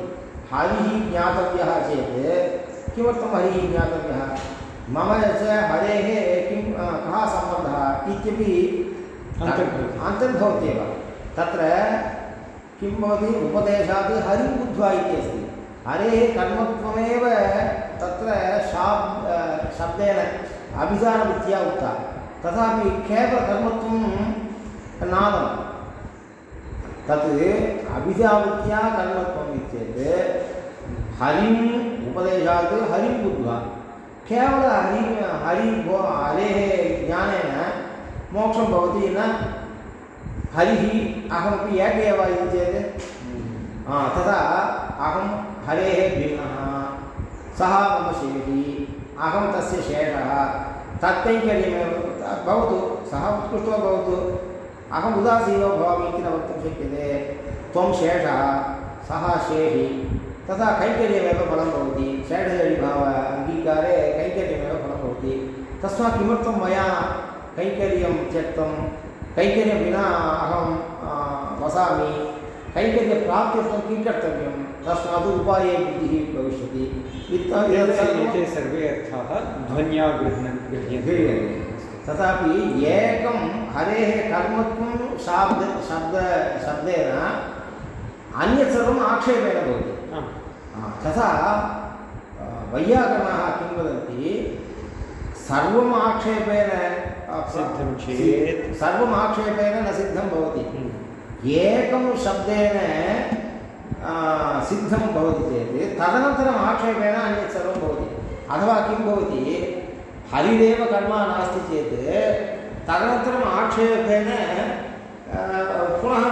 हरिः ज्ञातव्यः चेत् किमर्थं हरिः ज्ञातव्यः मम च हरेः किं कः सम्बन्धः इत्यपि अन्तर्भवत्येव तत्र किं भवति उपदेशात् हरिं बुद्ध्वा इति अस्ति। हरेः कर्मत्वमेव तत्र शाब् शब्देन अभिधानवृत्त्या उक्ता। तथापि केवलकर्मत्वं नादं। तत् अभिधावृत्त्या कर्मत्वम् इत्येत्। हरिम् उपदेशात् हरिं बुद्ध्वा केवल हरि हरि भो हरेः ज्ञानेन मोक्षं भवति न हरिः अहमपि एक एव इति चेत् हा, तथा अहं हरेः भिन्नः सः मम शेषी अहं तस्य शेषः तत्कैङ्कर्यमेव भवतु सः उत्कृष्टो भवतु अहम् उदासीनो भवामि इति न वक्तुं शक्यते त्वं शेषः सः शेषी तथा कैङ्कर्यमेव फलं भवति। शेषशेषिभाव अङ्गीकारे कैङ्कर्यमेव फलं भवति। तस्मात् किमर्थं मया कैङ्कर्यं त्यक्तं कैङ्कर्यं विना अहं वसामि। कैङ्कर्यप्राप्त्यर्थं किं कर्तव्यं? तस्मात् उपाये बुद्धिः भविष्यति। एते सर्वे अर्थाः ध्वन्या गृह्यन्ते तथापि एकं हरेः कर्मत्वं शाब्द शब्द शब्देन अन्यत् सर्वम् आक्षेपेण भवति। तथा वैयाकरणाः किं वदन्ति? सर्वम् आक्षेपेण सिद्धं चेत्। सर्वम् आक्षेपेण न सिद्धं भवति। हम्म। एकं शब्देन सिद्धं भवति चेत् तदनन्तरम् आक्षेपेण अन्यत् सर्वं भवति। अथवा किं भवति? हरिरेव कर्म नास्ति चेत् तदनन्तरम् आक्षेपेण पुनः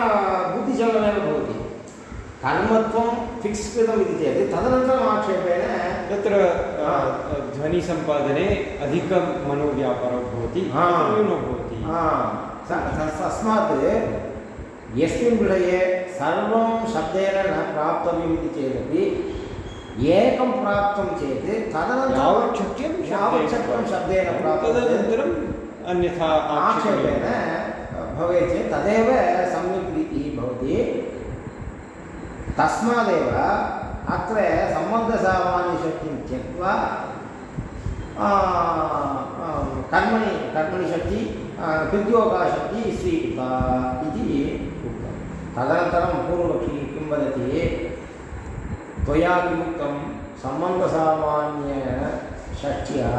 बुद्धिचलनमेव भवति। कर्मत्वं फिक्स् कृतम् इति चेत् तदनन्तरम् आक्षेपेण तत्र ध्वनिसम्पादने अधिकं मनोव्यापारो भवति। न्यूनो भवति। हा, तस्मात् यस्मिन् विषये सर्वं शब्देन न प्राप्तव्यम् इति चेदपि एकं प्राप्तं चेत् तदनन्तरं यावत् शक्यं यावत् शक्यं शब्देन प्राप्तं चेत् तदनन्तरं अन्यथा आक्षेपेण भवेत् चेत् तदेव सम्यक् रीतिः भवति। तस्मादेव अत्र सम्बन्धसामान्यशक्तिं त्यक्त्वा कर्मणि कर्मणि शक्ति कृत्योगाशक्ति स्वीकृता इति उक्तं। तदनन्तरं पूर्वपक्षी किं वदति? त्वया किमुक्तं? सम्बन्धसामान्यषष्ट्या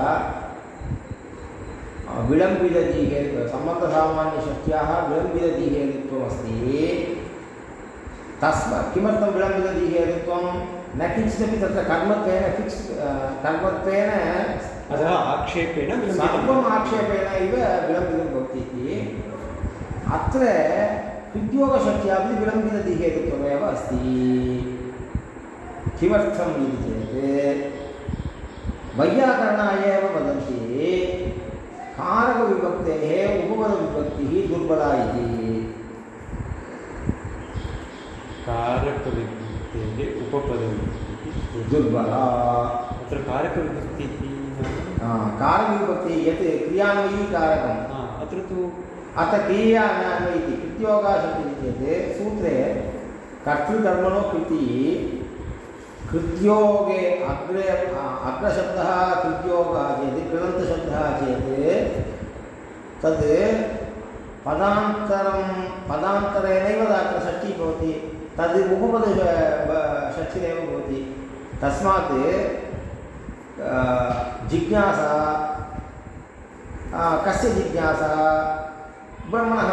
विलम्बितजीहेतु सम्बन्धसामान्यषष्ट्याः विलम्बितजीहेतुत्वमस्ति तस्मात् किमर्थं विलम्बितजीहेतुत्वं न किञ्चिदपि तत्र कर्मत्वेन फिक्स् कर्मत्वेन अतः आक्षेपेण सर्वम् आक्षेपेण इव विलम्बितं भवति इति। अत्र उद्योगशक्त्यापि विलम्बितदिहेतुत्वमेव अस्ति। किमर्थम् इति चेत् वैयाकरणा एव वदन्ति कारकविभक्तेः उपपदविभक्तिः दुर्बला इति। कारकविभक्तेः उपपदविभक्तिः दुर्बला अत्र कारकविभक्तिः कारकविभक्तिः यत् क्रियान्वयी कारकम् अत्र तु अथ क्रिया न इति कृत्योगाशक्तिः चेत् सूत्रे कर्तृकर्मणो कृतिः कृत्योगे अग्रे अग्रशब्दः कृत्योगः चेत् कृदन्तशब्दः चेत् तद् पदान्तरं पदान्तरेणैव अत्र षष्ठी भवति तद् उपपद षष्ठिरेव भवति। तस्मात् जिज्ञासा कस्य जिज्ञासा? ब्रह्मणः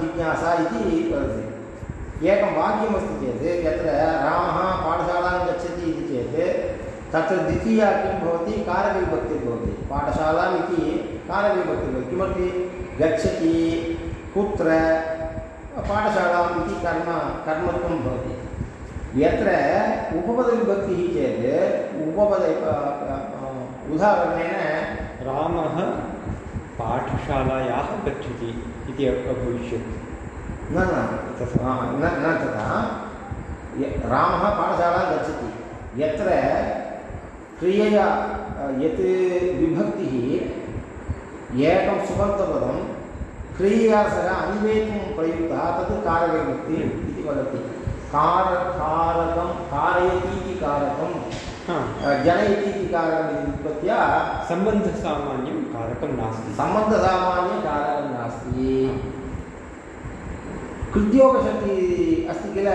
जिज्ञासा इति वदति। एकं वाक्यमस्ति चेत्, यत्र रामः पाठशालां गच्छति इति चेत्, तत्र द्वितीया किं भवति? कारकविभक्तिर्भवति पाठशालाम् इति कारकविभक्तिर्भवति किमपि गच्छति, कुत्र पाठशालाम् इति कर्म कर्मत्वं भवति। यत्र उपपदविभक्तिः चेत् उपपद उदाहरणेन रामः पाठशालायाः गच्छति इति अभविष्यत्। न न न तथा। रामः पाठशालां गच्छति। यत्र क्रियया यत् विभक्तिः एकं सुबन्तपदं क्रियया सह अन्वेतुं प्रयुक्तः तत् कारकविभक्तिः इति वदति। कार कारकं कारयतीति कारकं जनयति इति कारकम् व्युत्पत्त्या सम्बन्धसामान्यं कारकं नास्ति। सम्बन्धसामान्यं कारकं नास्ति। कृद्योगशक्तिः अस्ति किल?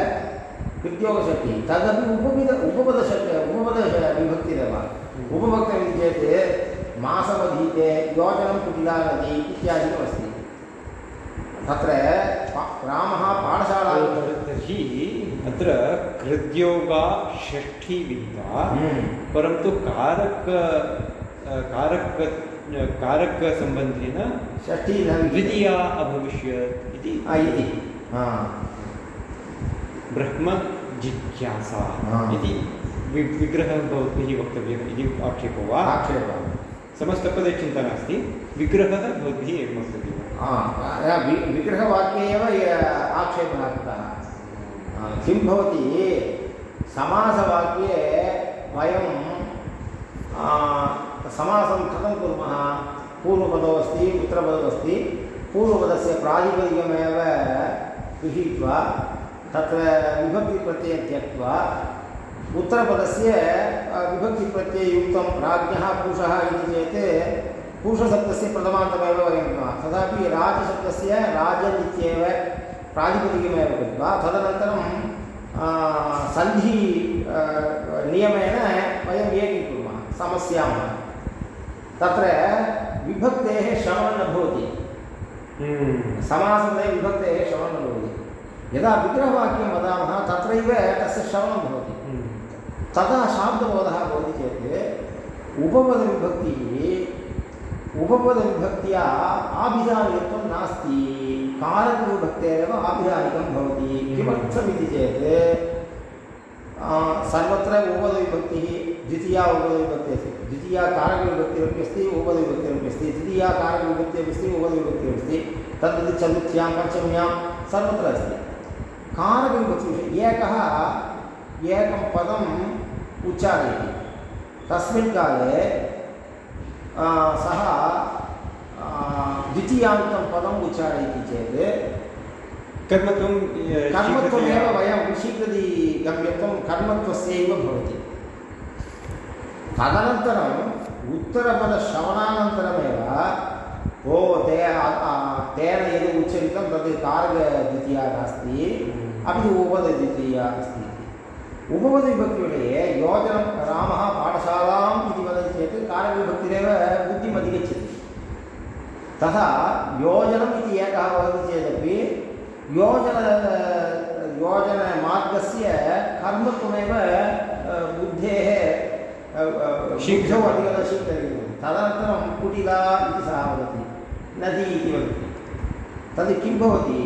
कृद्योगशक्तिः। तदपि उपविध उपपदशक्ति उपपदविभक्तिरेव उपभक्तमिति चेत् मासमधीते योजनं कुटिलानदी इत्यादिकमस्ति। तत्र रामः पाठशाला तर्हि अत्र कृद्योगा षष्ठीविहिता हम्म। परन्तु कारक कारक कारकसम्बन्धेन षष्ठी द्वितीया अभविष्यत् इति इति। ब्रह्मजिज्ञासा इति वि विग्रहः भवद्भिः वक्तव्यम् इति आक्षेपो वा? आक्षेपः। समस्तपदे चिन्ता नास्ति। विग्रहः भवद्भिः एवं वक्तव्यम्। विग्रहवाक्ये एव आक्षेपः कृतः किं भवति? समासवाक्ये वयं समासं कथं कुर्मः? पूर्वपदो अस्ति, उत्तरपदो अस्ति। पूर्वपदस्य प्रातिपदिकमेव गृहीत्वा, तत्र विभक्तिप्रत्ययं त्यक्त्वा, उत्तरपदस्य विभक्तिप्रत्यययुक्तं राज्ञः पुरुषः इति चेत् पुरुषशब्दस्य प्रथमान्तमेव वयं कुर्मः तथापि राजशब्दस्य राजन् इत्येव प्रातिपदिकमेव कृत्वा तदनन्तरं सन्धि नियमेन वयम् एकीकुर्मः समस्यामः तत्र विभक्तेः श्रवणं न भवति। हम्म। समासने विभक्तेः श्रवणं न भवति। यदा विग्रहवाक्यं वदामः तत्रैव तस्य श्रवणं भवति। हम्म। तदा शाब्दबोधः भवति चेत् उपपदविभक्तिः उपपदविभक्त्या आभिधानिकत्वं नास्ति। कारकविभक्तेरेव आभिधानिकं भवति। किमर्थमिति चेत् सर्वत्र उपपदविभक्तिः, द्वितीया उपपदविभक्तिः अस्ति। द्वितीया कारकविभक्तिरपि अस्ति उपपदविभक्तिरपि अस्ति। द्वितीया कारकविभक्तिरपि अस्ति उपपदविभक्तिरपि अस्ति। तद्वत् चतुर्थ्यां, पञ्चम्यां सर्वत्र अस्ति। कारकविभक्तिविषये एकः, एकं पदम् उच्चारयति। तस्मिन् काले सः द्वितीयान्तं पदम् उच्चारयति चेत् कर्मत्वं कर्मत्वमेव वयं शीघ्रति गम्यत्वं कर्मत्वस्यैव भवति तदनन्तरम् उत्तरपदश्रवणानन्तरमेव ओ ते तेन यद् उच्चरितं तद् कारकद्वितीया नास्ति अपि उपपदद्वितीया अस्ति उपपदविभक्तिविषये योजनं रामः पाठशालाम् इति वदति चेत् कारकविभक्तिरेव बुद्धिम् अधिगच्छति तथा योजनम् इति एकः वदति चेदपि योजन योजनमार्गस्य कर्मत्वमेव बुद्धेः शीघ्रं तदनन्तरं कुटिला इति सः वदति नदी इति वदति। तद् किं भवति?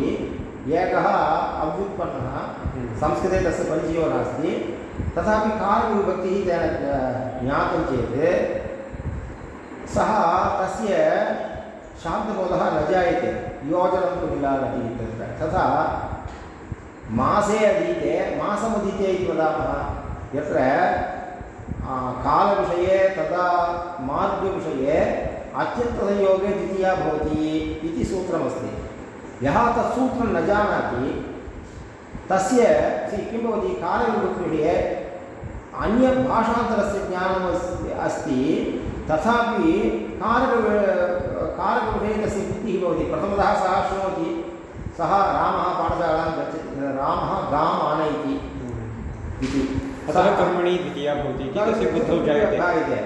एकः अव्युत्पन्नः। संस्कृते तस्य परिचयो नास्ति। तथापि कारविभक्तिः तेन ज्ञातं चेत् सः तस्य शाब्दबोधः न जायते योजनं कुटिला नदी इत्यत्र तथा मासे अधीते, मासमधीते इति वदामः। यत्र कालविषये तथा मार्गविषये अत्यन्तसंयोगे द्वितीया भवति इति सूत्रमस्ति। यः तत् सूत्रं न जानाति तस्य किं भवति कार्यविभक्तिविषये अन्यभाषान्तरस्य ज्ञानम् अस्ति तथापि कारक कारकविषये तस्य भवति। प्रथमतः सः शृणोति सः रामः पाठशालां गच्छति रामः गाम् आनयति इति। अतः कर्मणि द्वितीया भवति तस्य बुद्धौ जायते। जायते।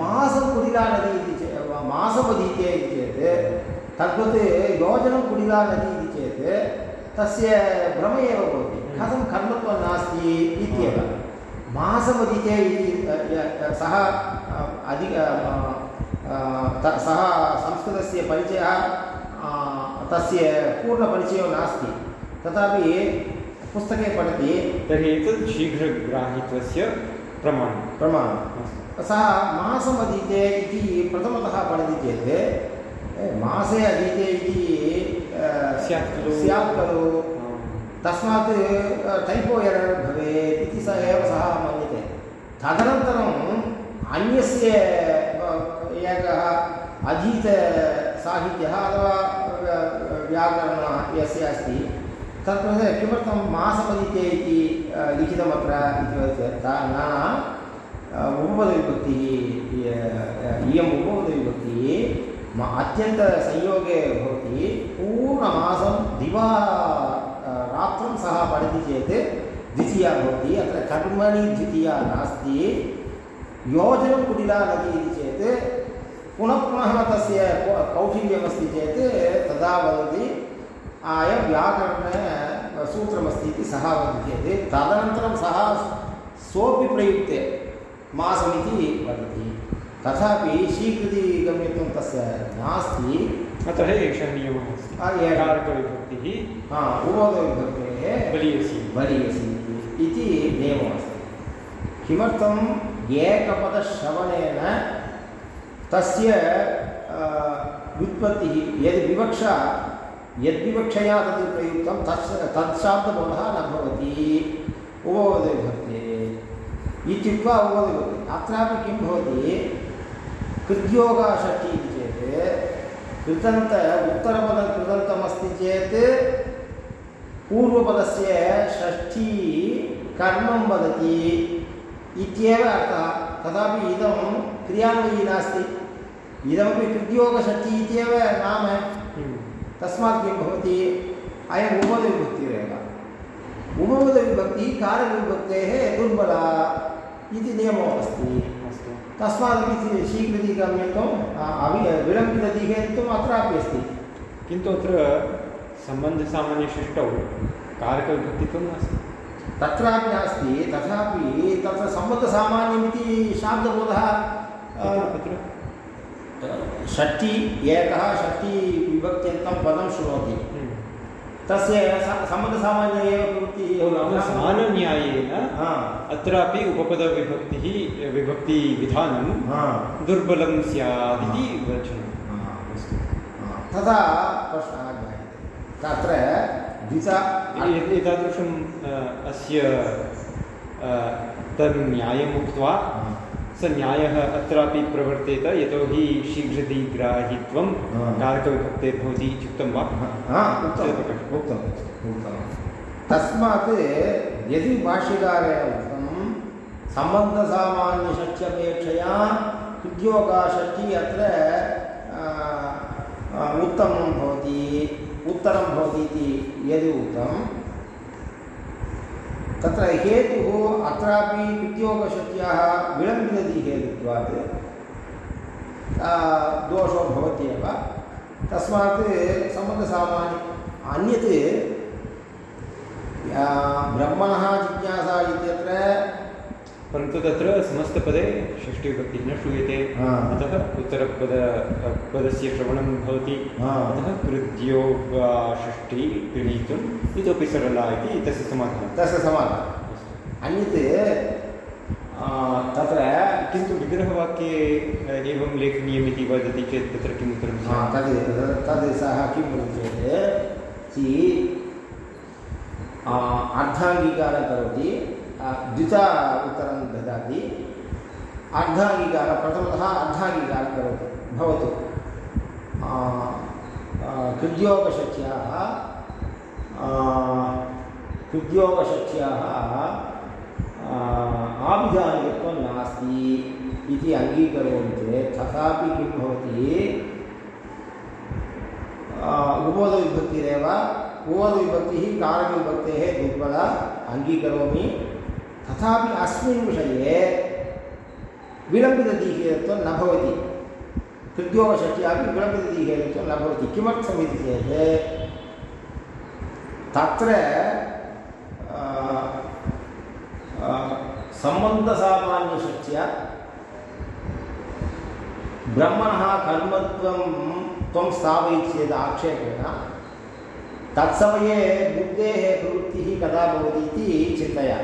मासं कुटिला नदी इति चेत् मासमधीते इति चेत् तद्वत् योजनं कुटिला नदी इति चेत् तस्य भ्रम एव भवति। कथं कर्मत्वं नास्ति इत्येव। मासमधीते इति सः अधिक सः संस्कृतस्य परिचयः तस्य पूर्णपरिचयो नास्ति। तथापि पुस्तके पठति। तर्हि एतत् शीघ्रग्राहित्वस्य प्रमाणं प्रमाणम्। सः मासम् अधीते इति प्रथमतः पठति चेत् मासे अधीते इति स्यात् खलु? हा। तस्मात् टैपो एरर् भवेत् इति स एव सः मन्यते तदनन्तरम् अन्यस्य एकः अधीतसाहित्यः अथवा व्या- व्याकरणः यस्य अस्ति तत्र किमर्थं मासमधीते इति लिखितमत्र इति वदति न उपपदविभक्तिः इयम् म- अत्यन्तसंयोगे भवति। पूर्णमासं दिवा रात्रं सः पठति चेत् द्वितीया भवति। अत्र कर्मणि द्वितीया नास्ति। योजनं कुटिला नदी इति चेत् पुनः पुनः तस्य कौटिल्यमस्ति चेत् तदा वदति अयं व्याकरणसूत्रमस्ति इति सः वदति चेत्। तदनन्तरं सः सोऽपि प्रयुक्ते मासमिति वदति। तथापि शीकृति गम्यत्वं तस्य नास्ति। अतः एषः नियमः अस्ति। कारकविभक्तिः हा उभोधविभक्तेः बलीयसी। बलीयसी इति नियममस्ति। किमर्थम् एकपदश्रवणेन तस्य व्युत्पत्तिः यद् विवक्षा यद्विवक्षया तद् प्रयुक्तं तत् तत्शाब्दबोधः न भवति। उभवद्विभक्ते इत्युक्त्वा उभवद्विभक्ति अत्रापि किं भवति? कृद्योगाषष्ठी इति चेत् कृतन्त उत्तरपदं कृदन्तमस्ति चेत् पूर्वपदस्य षष्ठी कर्मं वदति इत्येव अर्थः। तथापि इदं क्रियान्वयी नास्ति। इदमपि कृद्योगषष्ठी इत्येव नाम। तस्मात् किं भवति? अयम् उपपदविभक्तिरेव उपपदविभक्तिः कारकविभक्तेः दुर्बला इति नियमो अस्ति अस्तु तस्मादपि शीघ्रतिगम्यत्वम् अवि विलम्बितदिहेतुम् अत्रापि अस्ति। किन्तु अत्र सम्बन्धसामान्यसृष्टौ कारकविभक्तित्वं नास्ति। तत्रापि नास्ति तथापि तत्र सम्बन्धसामान्यमिति शाब्दबोधः अ, तत्र? षष्ठी एकः षष्ठी विभक्त्यन्तं पदं शृणोति तस्य सम्बन्धसामान्य एव प्रवृत्तिः नाम। समानन्यायेन हा। अत्रापि उपपदविभक्तिः विभक्तिविधानं हा। दुर्बलं स्यात् इति वचनं। तथा प्रश्नः ज्ञायते तत्र द्विता एतादृशम् अस्य तन् न्यायम् उक्त्वा स न्यायः अत्रापि प्रवर्तेत यतोहि शीघ्रदिग्राहित्वं हा। कारकविभक्तेर्भवति इत्युक्तं वा? उक्तम् उक्तं तस्मात् यदि भाष्यकारेण उक्तं सम्बन्धसामान्यषष्ट्यपेक्षया उद्योगाषष्ठी अत्र उत्तमं भवति उत्तरं भवति इति यदि उक्तं तत्र हेतुः अत्रापि उद्योगशक्त्याः विलम्बिनति हेतुत्वात् दोषो भवत्येव। तस्मात् सम्बन्धसामान्य अन्यत् ब्रह्मणः जिज्ञासा इत्यत्र परन्तु तत्र समस्तपदे षष्टिविभक्तिः न श्रूयते। अतः उत्तरपद पदस्य श्रवणं भवति। अतः कृद्योगाषष्ठी गृहीतुम् इतोपि सरला इति तस्य समाधानं। तस्य समाधानम् अन्यत् तत्र किन्तु विग्रहवाक्ये एवं लेखनीयमिति वदति चेत् तत्र किम् उत्तरं तद् तद् सः किं वदति चेत् अर्धाङ्गीकारं करोति। द्विता उत्तरं ददाति अर्धाङ्गीकारं प्रथमतः अर्धाङ्गीकारं करोतु भवतु कृद्योगशक्याः आ, आभिधानिकत्वं नास्ति इति अङ्गीकरोमि चेत् तथापि किं भवति कारकविभक्तेः दुर्बला अङ्गीकरोमि तथापि अस्मिन् विषये विलम्बितदीहेत्वं न भवति। कृत्योगषष्ट्यापि विलम्बितदीहेत्वं न भवति। किमर्थमिति चेत्, तत्र सम्बन्धसामान्यशक्त्या ब्रह्मणः कर्मत्वं, त्वं स्थापयति चेत् आक्षेपेण, तत्समये बुद्धेः प्रवृत्तिः कदा भवति इति चिन्तया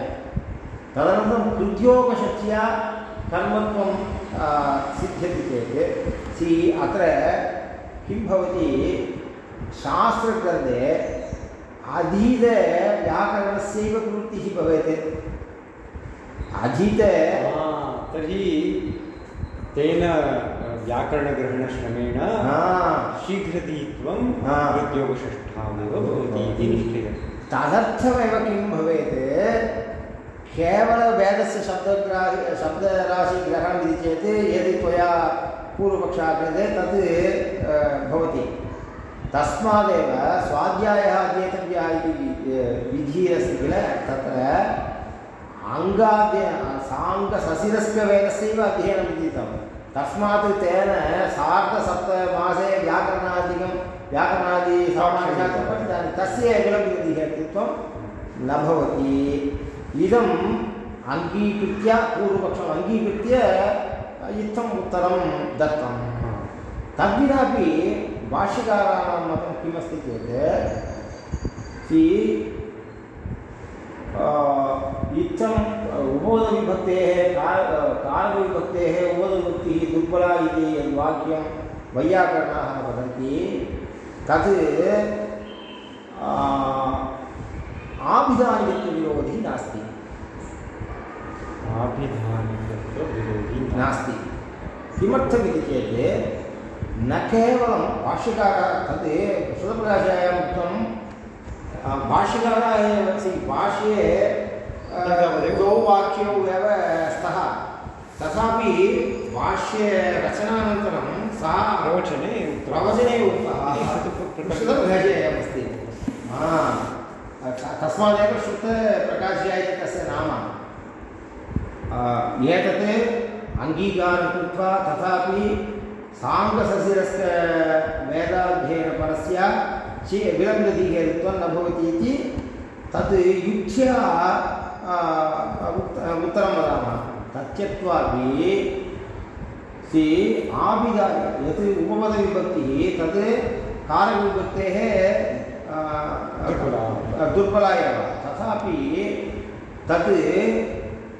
तदनन्तरं कृत्योगशक्त्या कर्मत्वं सिद्ध्यति चेत् सि अत्र किं भवति? शास्त्रग्रन्थे अधीतव्याकरणस्यैव प्रवृत्तिः भवेत्। अधीत तर्हि तेन व्याकरणग्रहणश्रमेण शीघ्रतीत्वं उद्योगषष्ठावेव भवति इति निश्चयः तदर्थमेव किं भवेत्? केवलवेदस्य शब्दग्राहि शब्दराशिग्रहणम् इति चेत् यदि त्वया पूर्वपक्षः क्रियते तत् भवति। तस्मादेव स्वाध्यायः अध्येतव्यः इति विधिः अस्ति किल? तत्र अङ्गाद्य साङ्गसशिरस्य वेदस्यैव अध्ययनं विदितं तस्मात् तेन सार्धसप्तमासे व्याकरणादिकं, व्याकरणादि सामान्यशास्त्रं पठितानि न भवति। इदम् अङ्गीकृत्य पूर्वपक्षम् अङ्गीकृत्य इत्थम् उत्तरं दत्तं तद्विनापि भाष्यकाराणां मतं किमस्ति चेत् इत्थम् उपोदविभक्तेः कार कारकविभक्तेः उपोदविभक्तिः दुर्बला इति यद्वाक्यं वैयाकरणाः वदन्ति, तत् आभिधानिकत्वविरोधी नास्ति। आभिधानिकत्वविरोधी नास्ति। किमर्थमिति चेत् न केवलं भाष्यकारः तत् सुधप्रकाशायाम् उक्तं भाष्यकारः एव भाष्ये द्वौ वाक्यौ एव स्तः। तथापि भाष्यरचनानन्तरं सः प्रवचने प्रवचने उक्तः शुद्धप्रकाशे [LAUGHS] एवमस्ति तस्मादेव शुद्धप्रकाशः इति तस्य नाम एतत् अङ्गीकारं कृत्वा तथापि साङ्गसशिरस्य वेदाध्ययनपरस्य चे विलम्बदीहेतुत्वं न भवति इति तद् युक्त्या उत्तरं वदामः तत्यक्त्वापि सि आभिधा यत् उपपदविभक्तिः कारकविभक्तेः दुर्बला एव तथापि तत्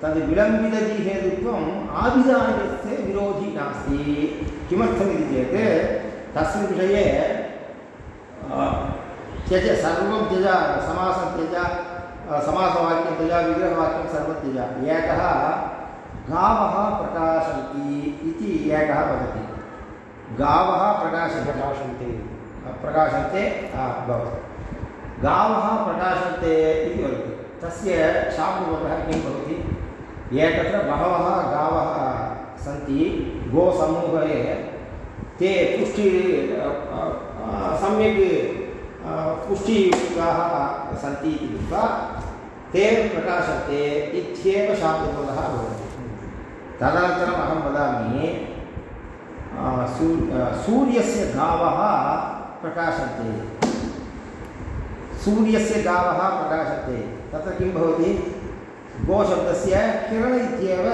तद् विलम्बितदिहेतुत्वम् आभिधानस्य विरोधी नास्ति। किमर्थमिति चेत्, तस्मिन् विषये त्यज, सर्वं त्यज, समासं त्यज समासवाक्यं त्यज, विग्रहवाक्यं सर्वं त्यज। एकः, गावः प्रकाशन्ति इति एकः वदति। गावः प्रकाश प्रकाशन्ते। प्रकाशन्ते भवति। गावः प्रकाशन्ते इति वदति। तस्य शाब्दबोधः किं भवति? एकत्र बहवः गावः सन्ति गोसमूहे ते पुष्टि सम्यक् पुष्टियुक्ताः सन्ति इति कृत्वा ते प्रकाशन्ते इत्येव शाब्दबोधः भवति। तदनन्तरम् अहं वदामि सू सूर्यस्य गावः प्रकाशन्ते। सूर्यस्य गावः प्रकाशन्ते। तत्र किं भवति? गोशब्दस्य किरण इत्येव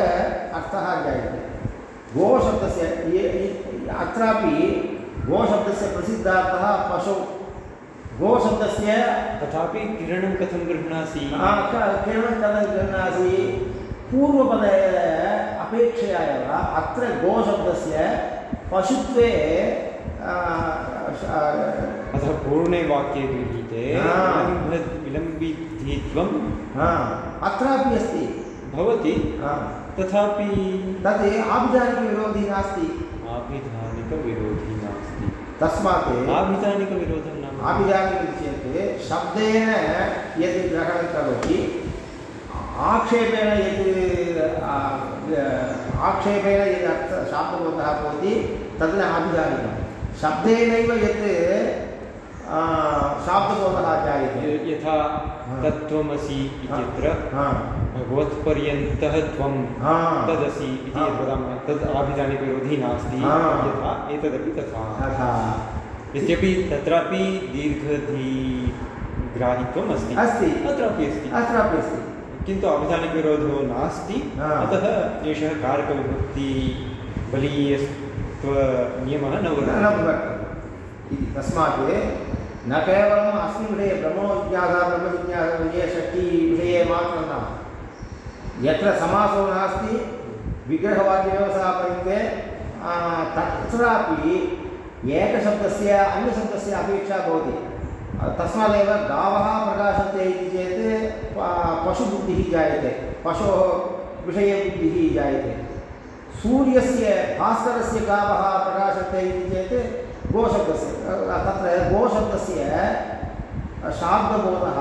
अर्थः ज्ञायते। गोशब्दस्य अत्रापि गोशब्दस्य प्रसिद्धार्थः पशौ। गोशब्दस्य तथापि किरणं कथं गृह्णासि? किरणं कथं गृह्णासि? पूर्वपदे अपेक्षया एव अत्र गोशब्दस्य पशुत्वे अतः पूर्णे वाक्ये गृहीते विलम्बिधित्वं अत्रापि अस्ति। भवति। तथापि तद् आभिधानिकविरोधी नास्ति। आभिधानिकविरोधी नास्ति। तस्मात् आभिधानिकविरोधं नाम आभिधानिकम् चेत् शब्देन यद् ग्रहणं करोति आक्षेपेण यद् आक्षेपेण यद् अर्थ शाब्दबोधः भवति तद् न आभिधानिकं शब्देनैव यत् शाब्दबोधः जायते यथा तत्त्वमसि इत्यत्र गोत्पर्यन्तः त्वं तदसि इति यद् वदामः तद् आभिधानिकविरोधी नास्ति यथा एतदपि तथा। यद्यपि तत्रापि दीर्घधीग्राहित्वम् अस्ति। अस्ति अत्रापि अस्ति। अत्रापि अस्ति। किन्तु आभिधानिकविरोधो नास्ति। अतः एषः कारकविभक्ति न न न वर्तते इति तस्मात् न केवलम् अस्मिन् विषये ब्रह्मजिज्ञासा ब्रह्मजिज्ञासविषये षष्टिविषये मात्रं न यत्र समासो नास्ति विग्रहवाक्यव्यवस्थापर्यन्ते आ, तत्रापि एकशब्दस्य अन्यशब्दस्य अपेक्षा भवति तस्मादेव गावः प्रकाशन्ते इति चेत् पशुबुद्धिः जायते पशोः विषये बुद्धिः जायते सूर्यस्य भास्करस्य गावः प्रकाशन्ते इति चेत् गोशब्दस्य तत्र गोशब्दस्य शाब्दबोधः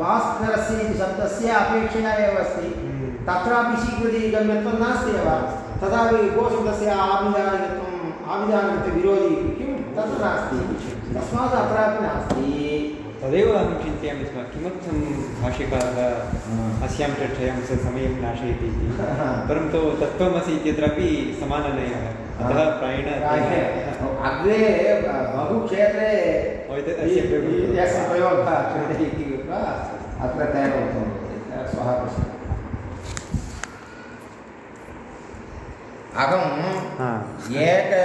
भास्करस्य इति शब्दस्य अपेक्षया एव अस्ति। हम्म। तत्रापि शीघ्रदीगम्यत्वं नास्ति एव। तथापि गोशब्दस्य आभिधानिकत्वम् आभिधानिकत्वविरोधी किं? तत्र नास्ति। तस्मात् अत्रापि नास्ति। तदेव अहं चिन्तयामि स्म किमर्थं भाष्यकारः अस्यां चर्चायां स समयं नाशयति इति? परन्तु तत्त्वमसि इत्यत्रापि समाननयः। अतः प्रायेण अग्रे बहुक्षेत्रे क्षेत्रे प्रयोगः क्रियते इति कृत्वा अत्र तेन उक्तं श्वः पश्यतु अहम् एक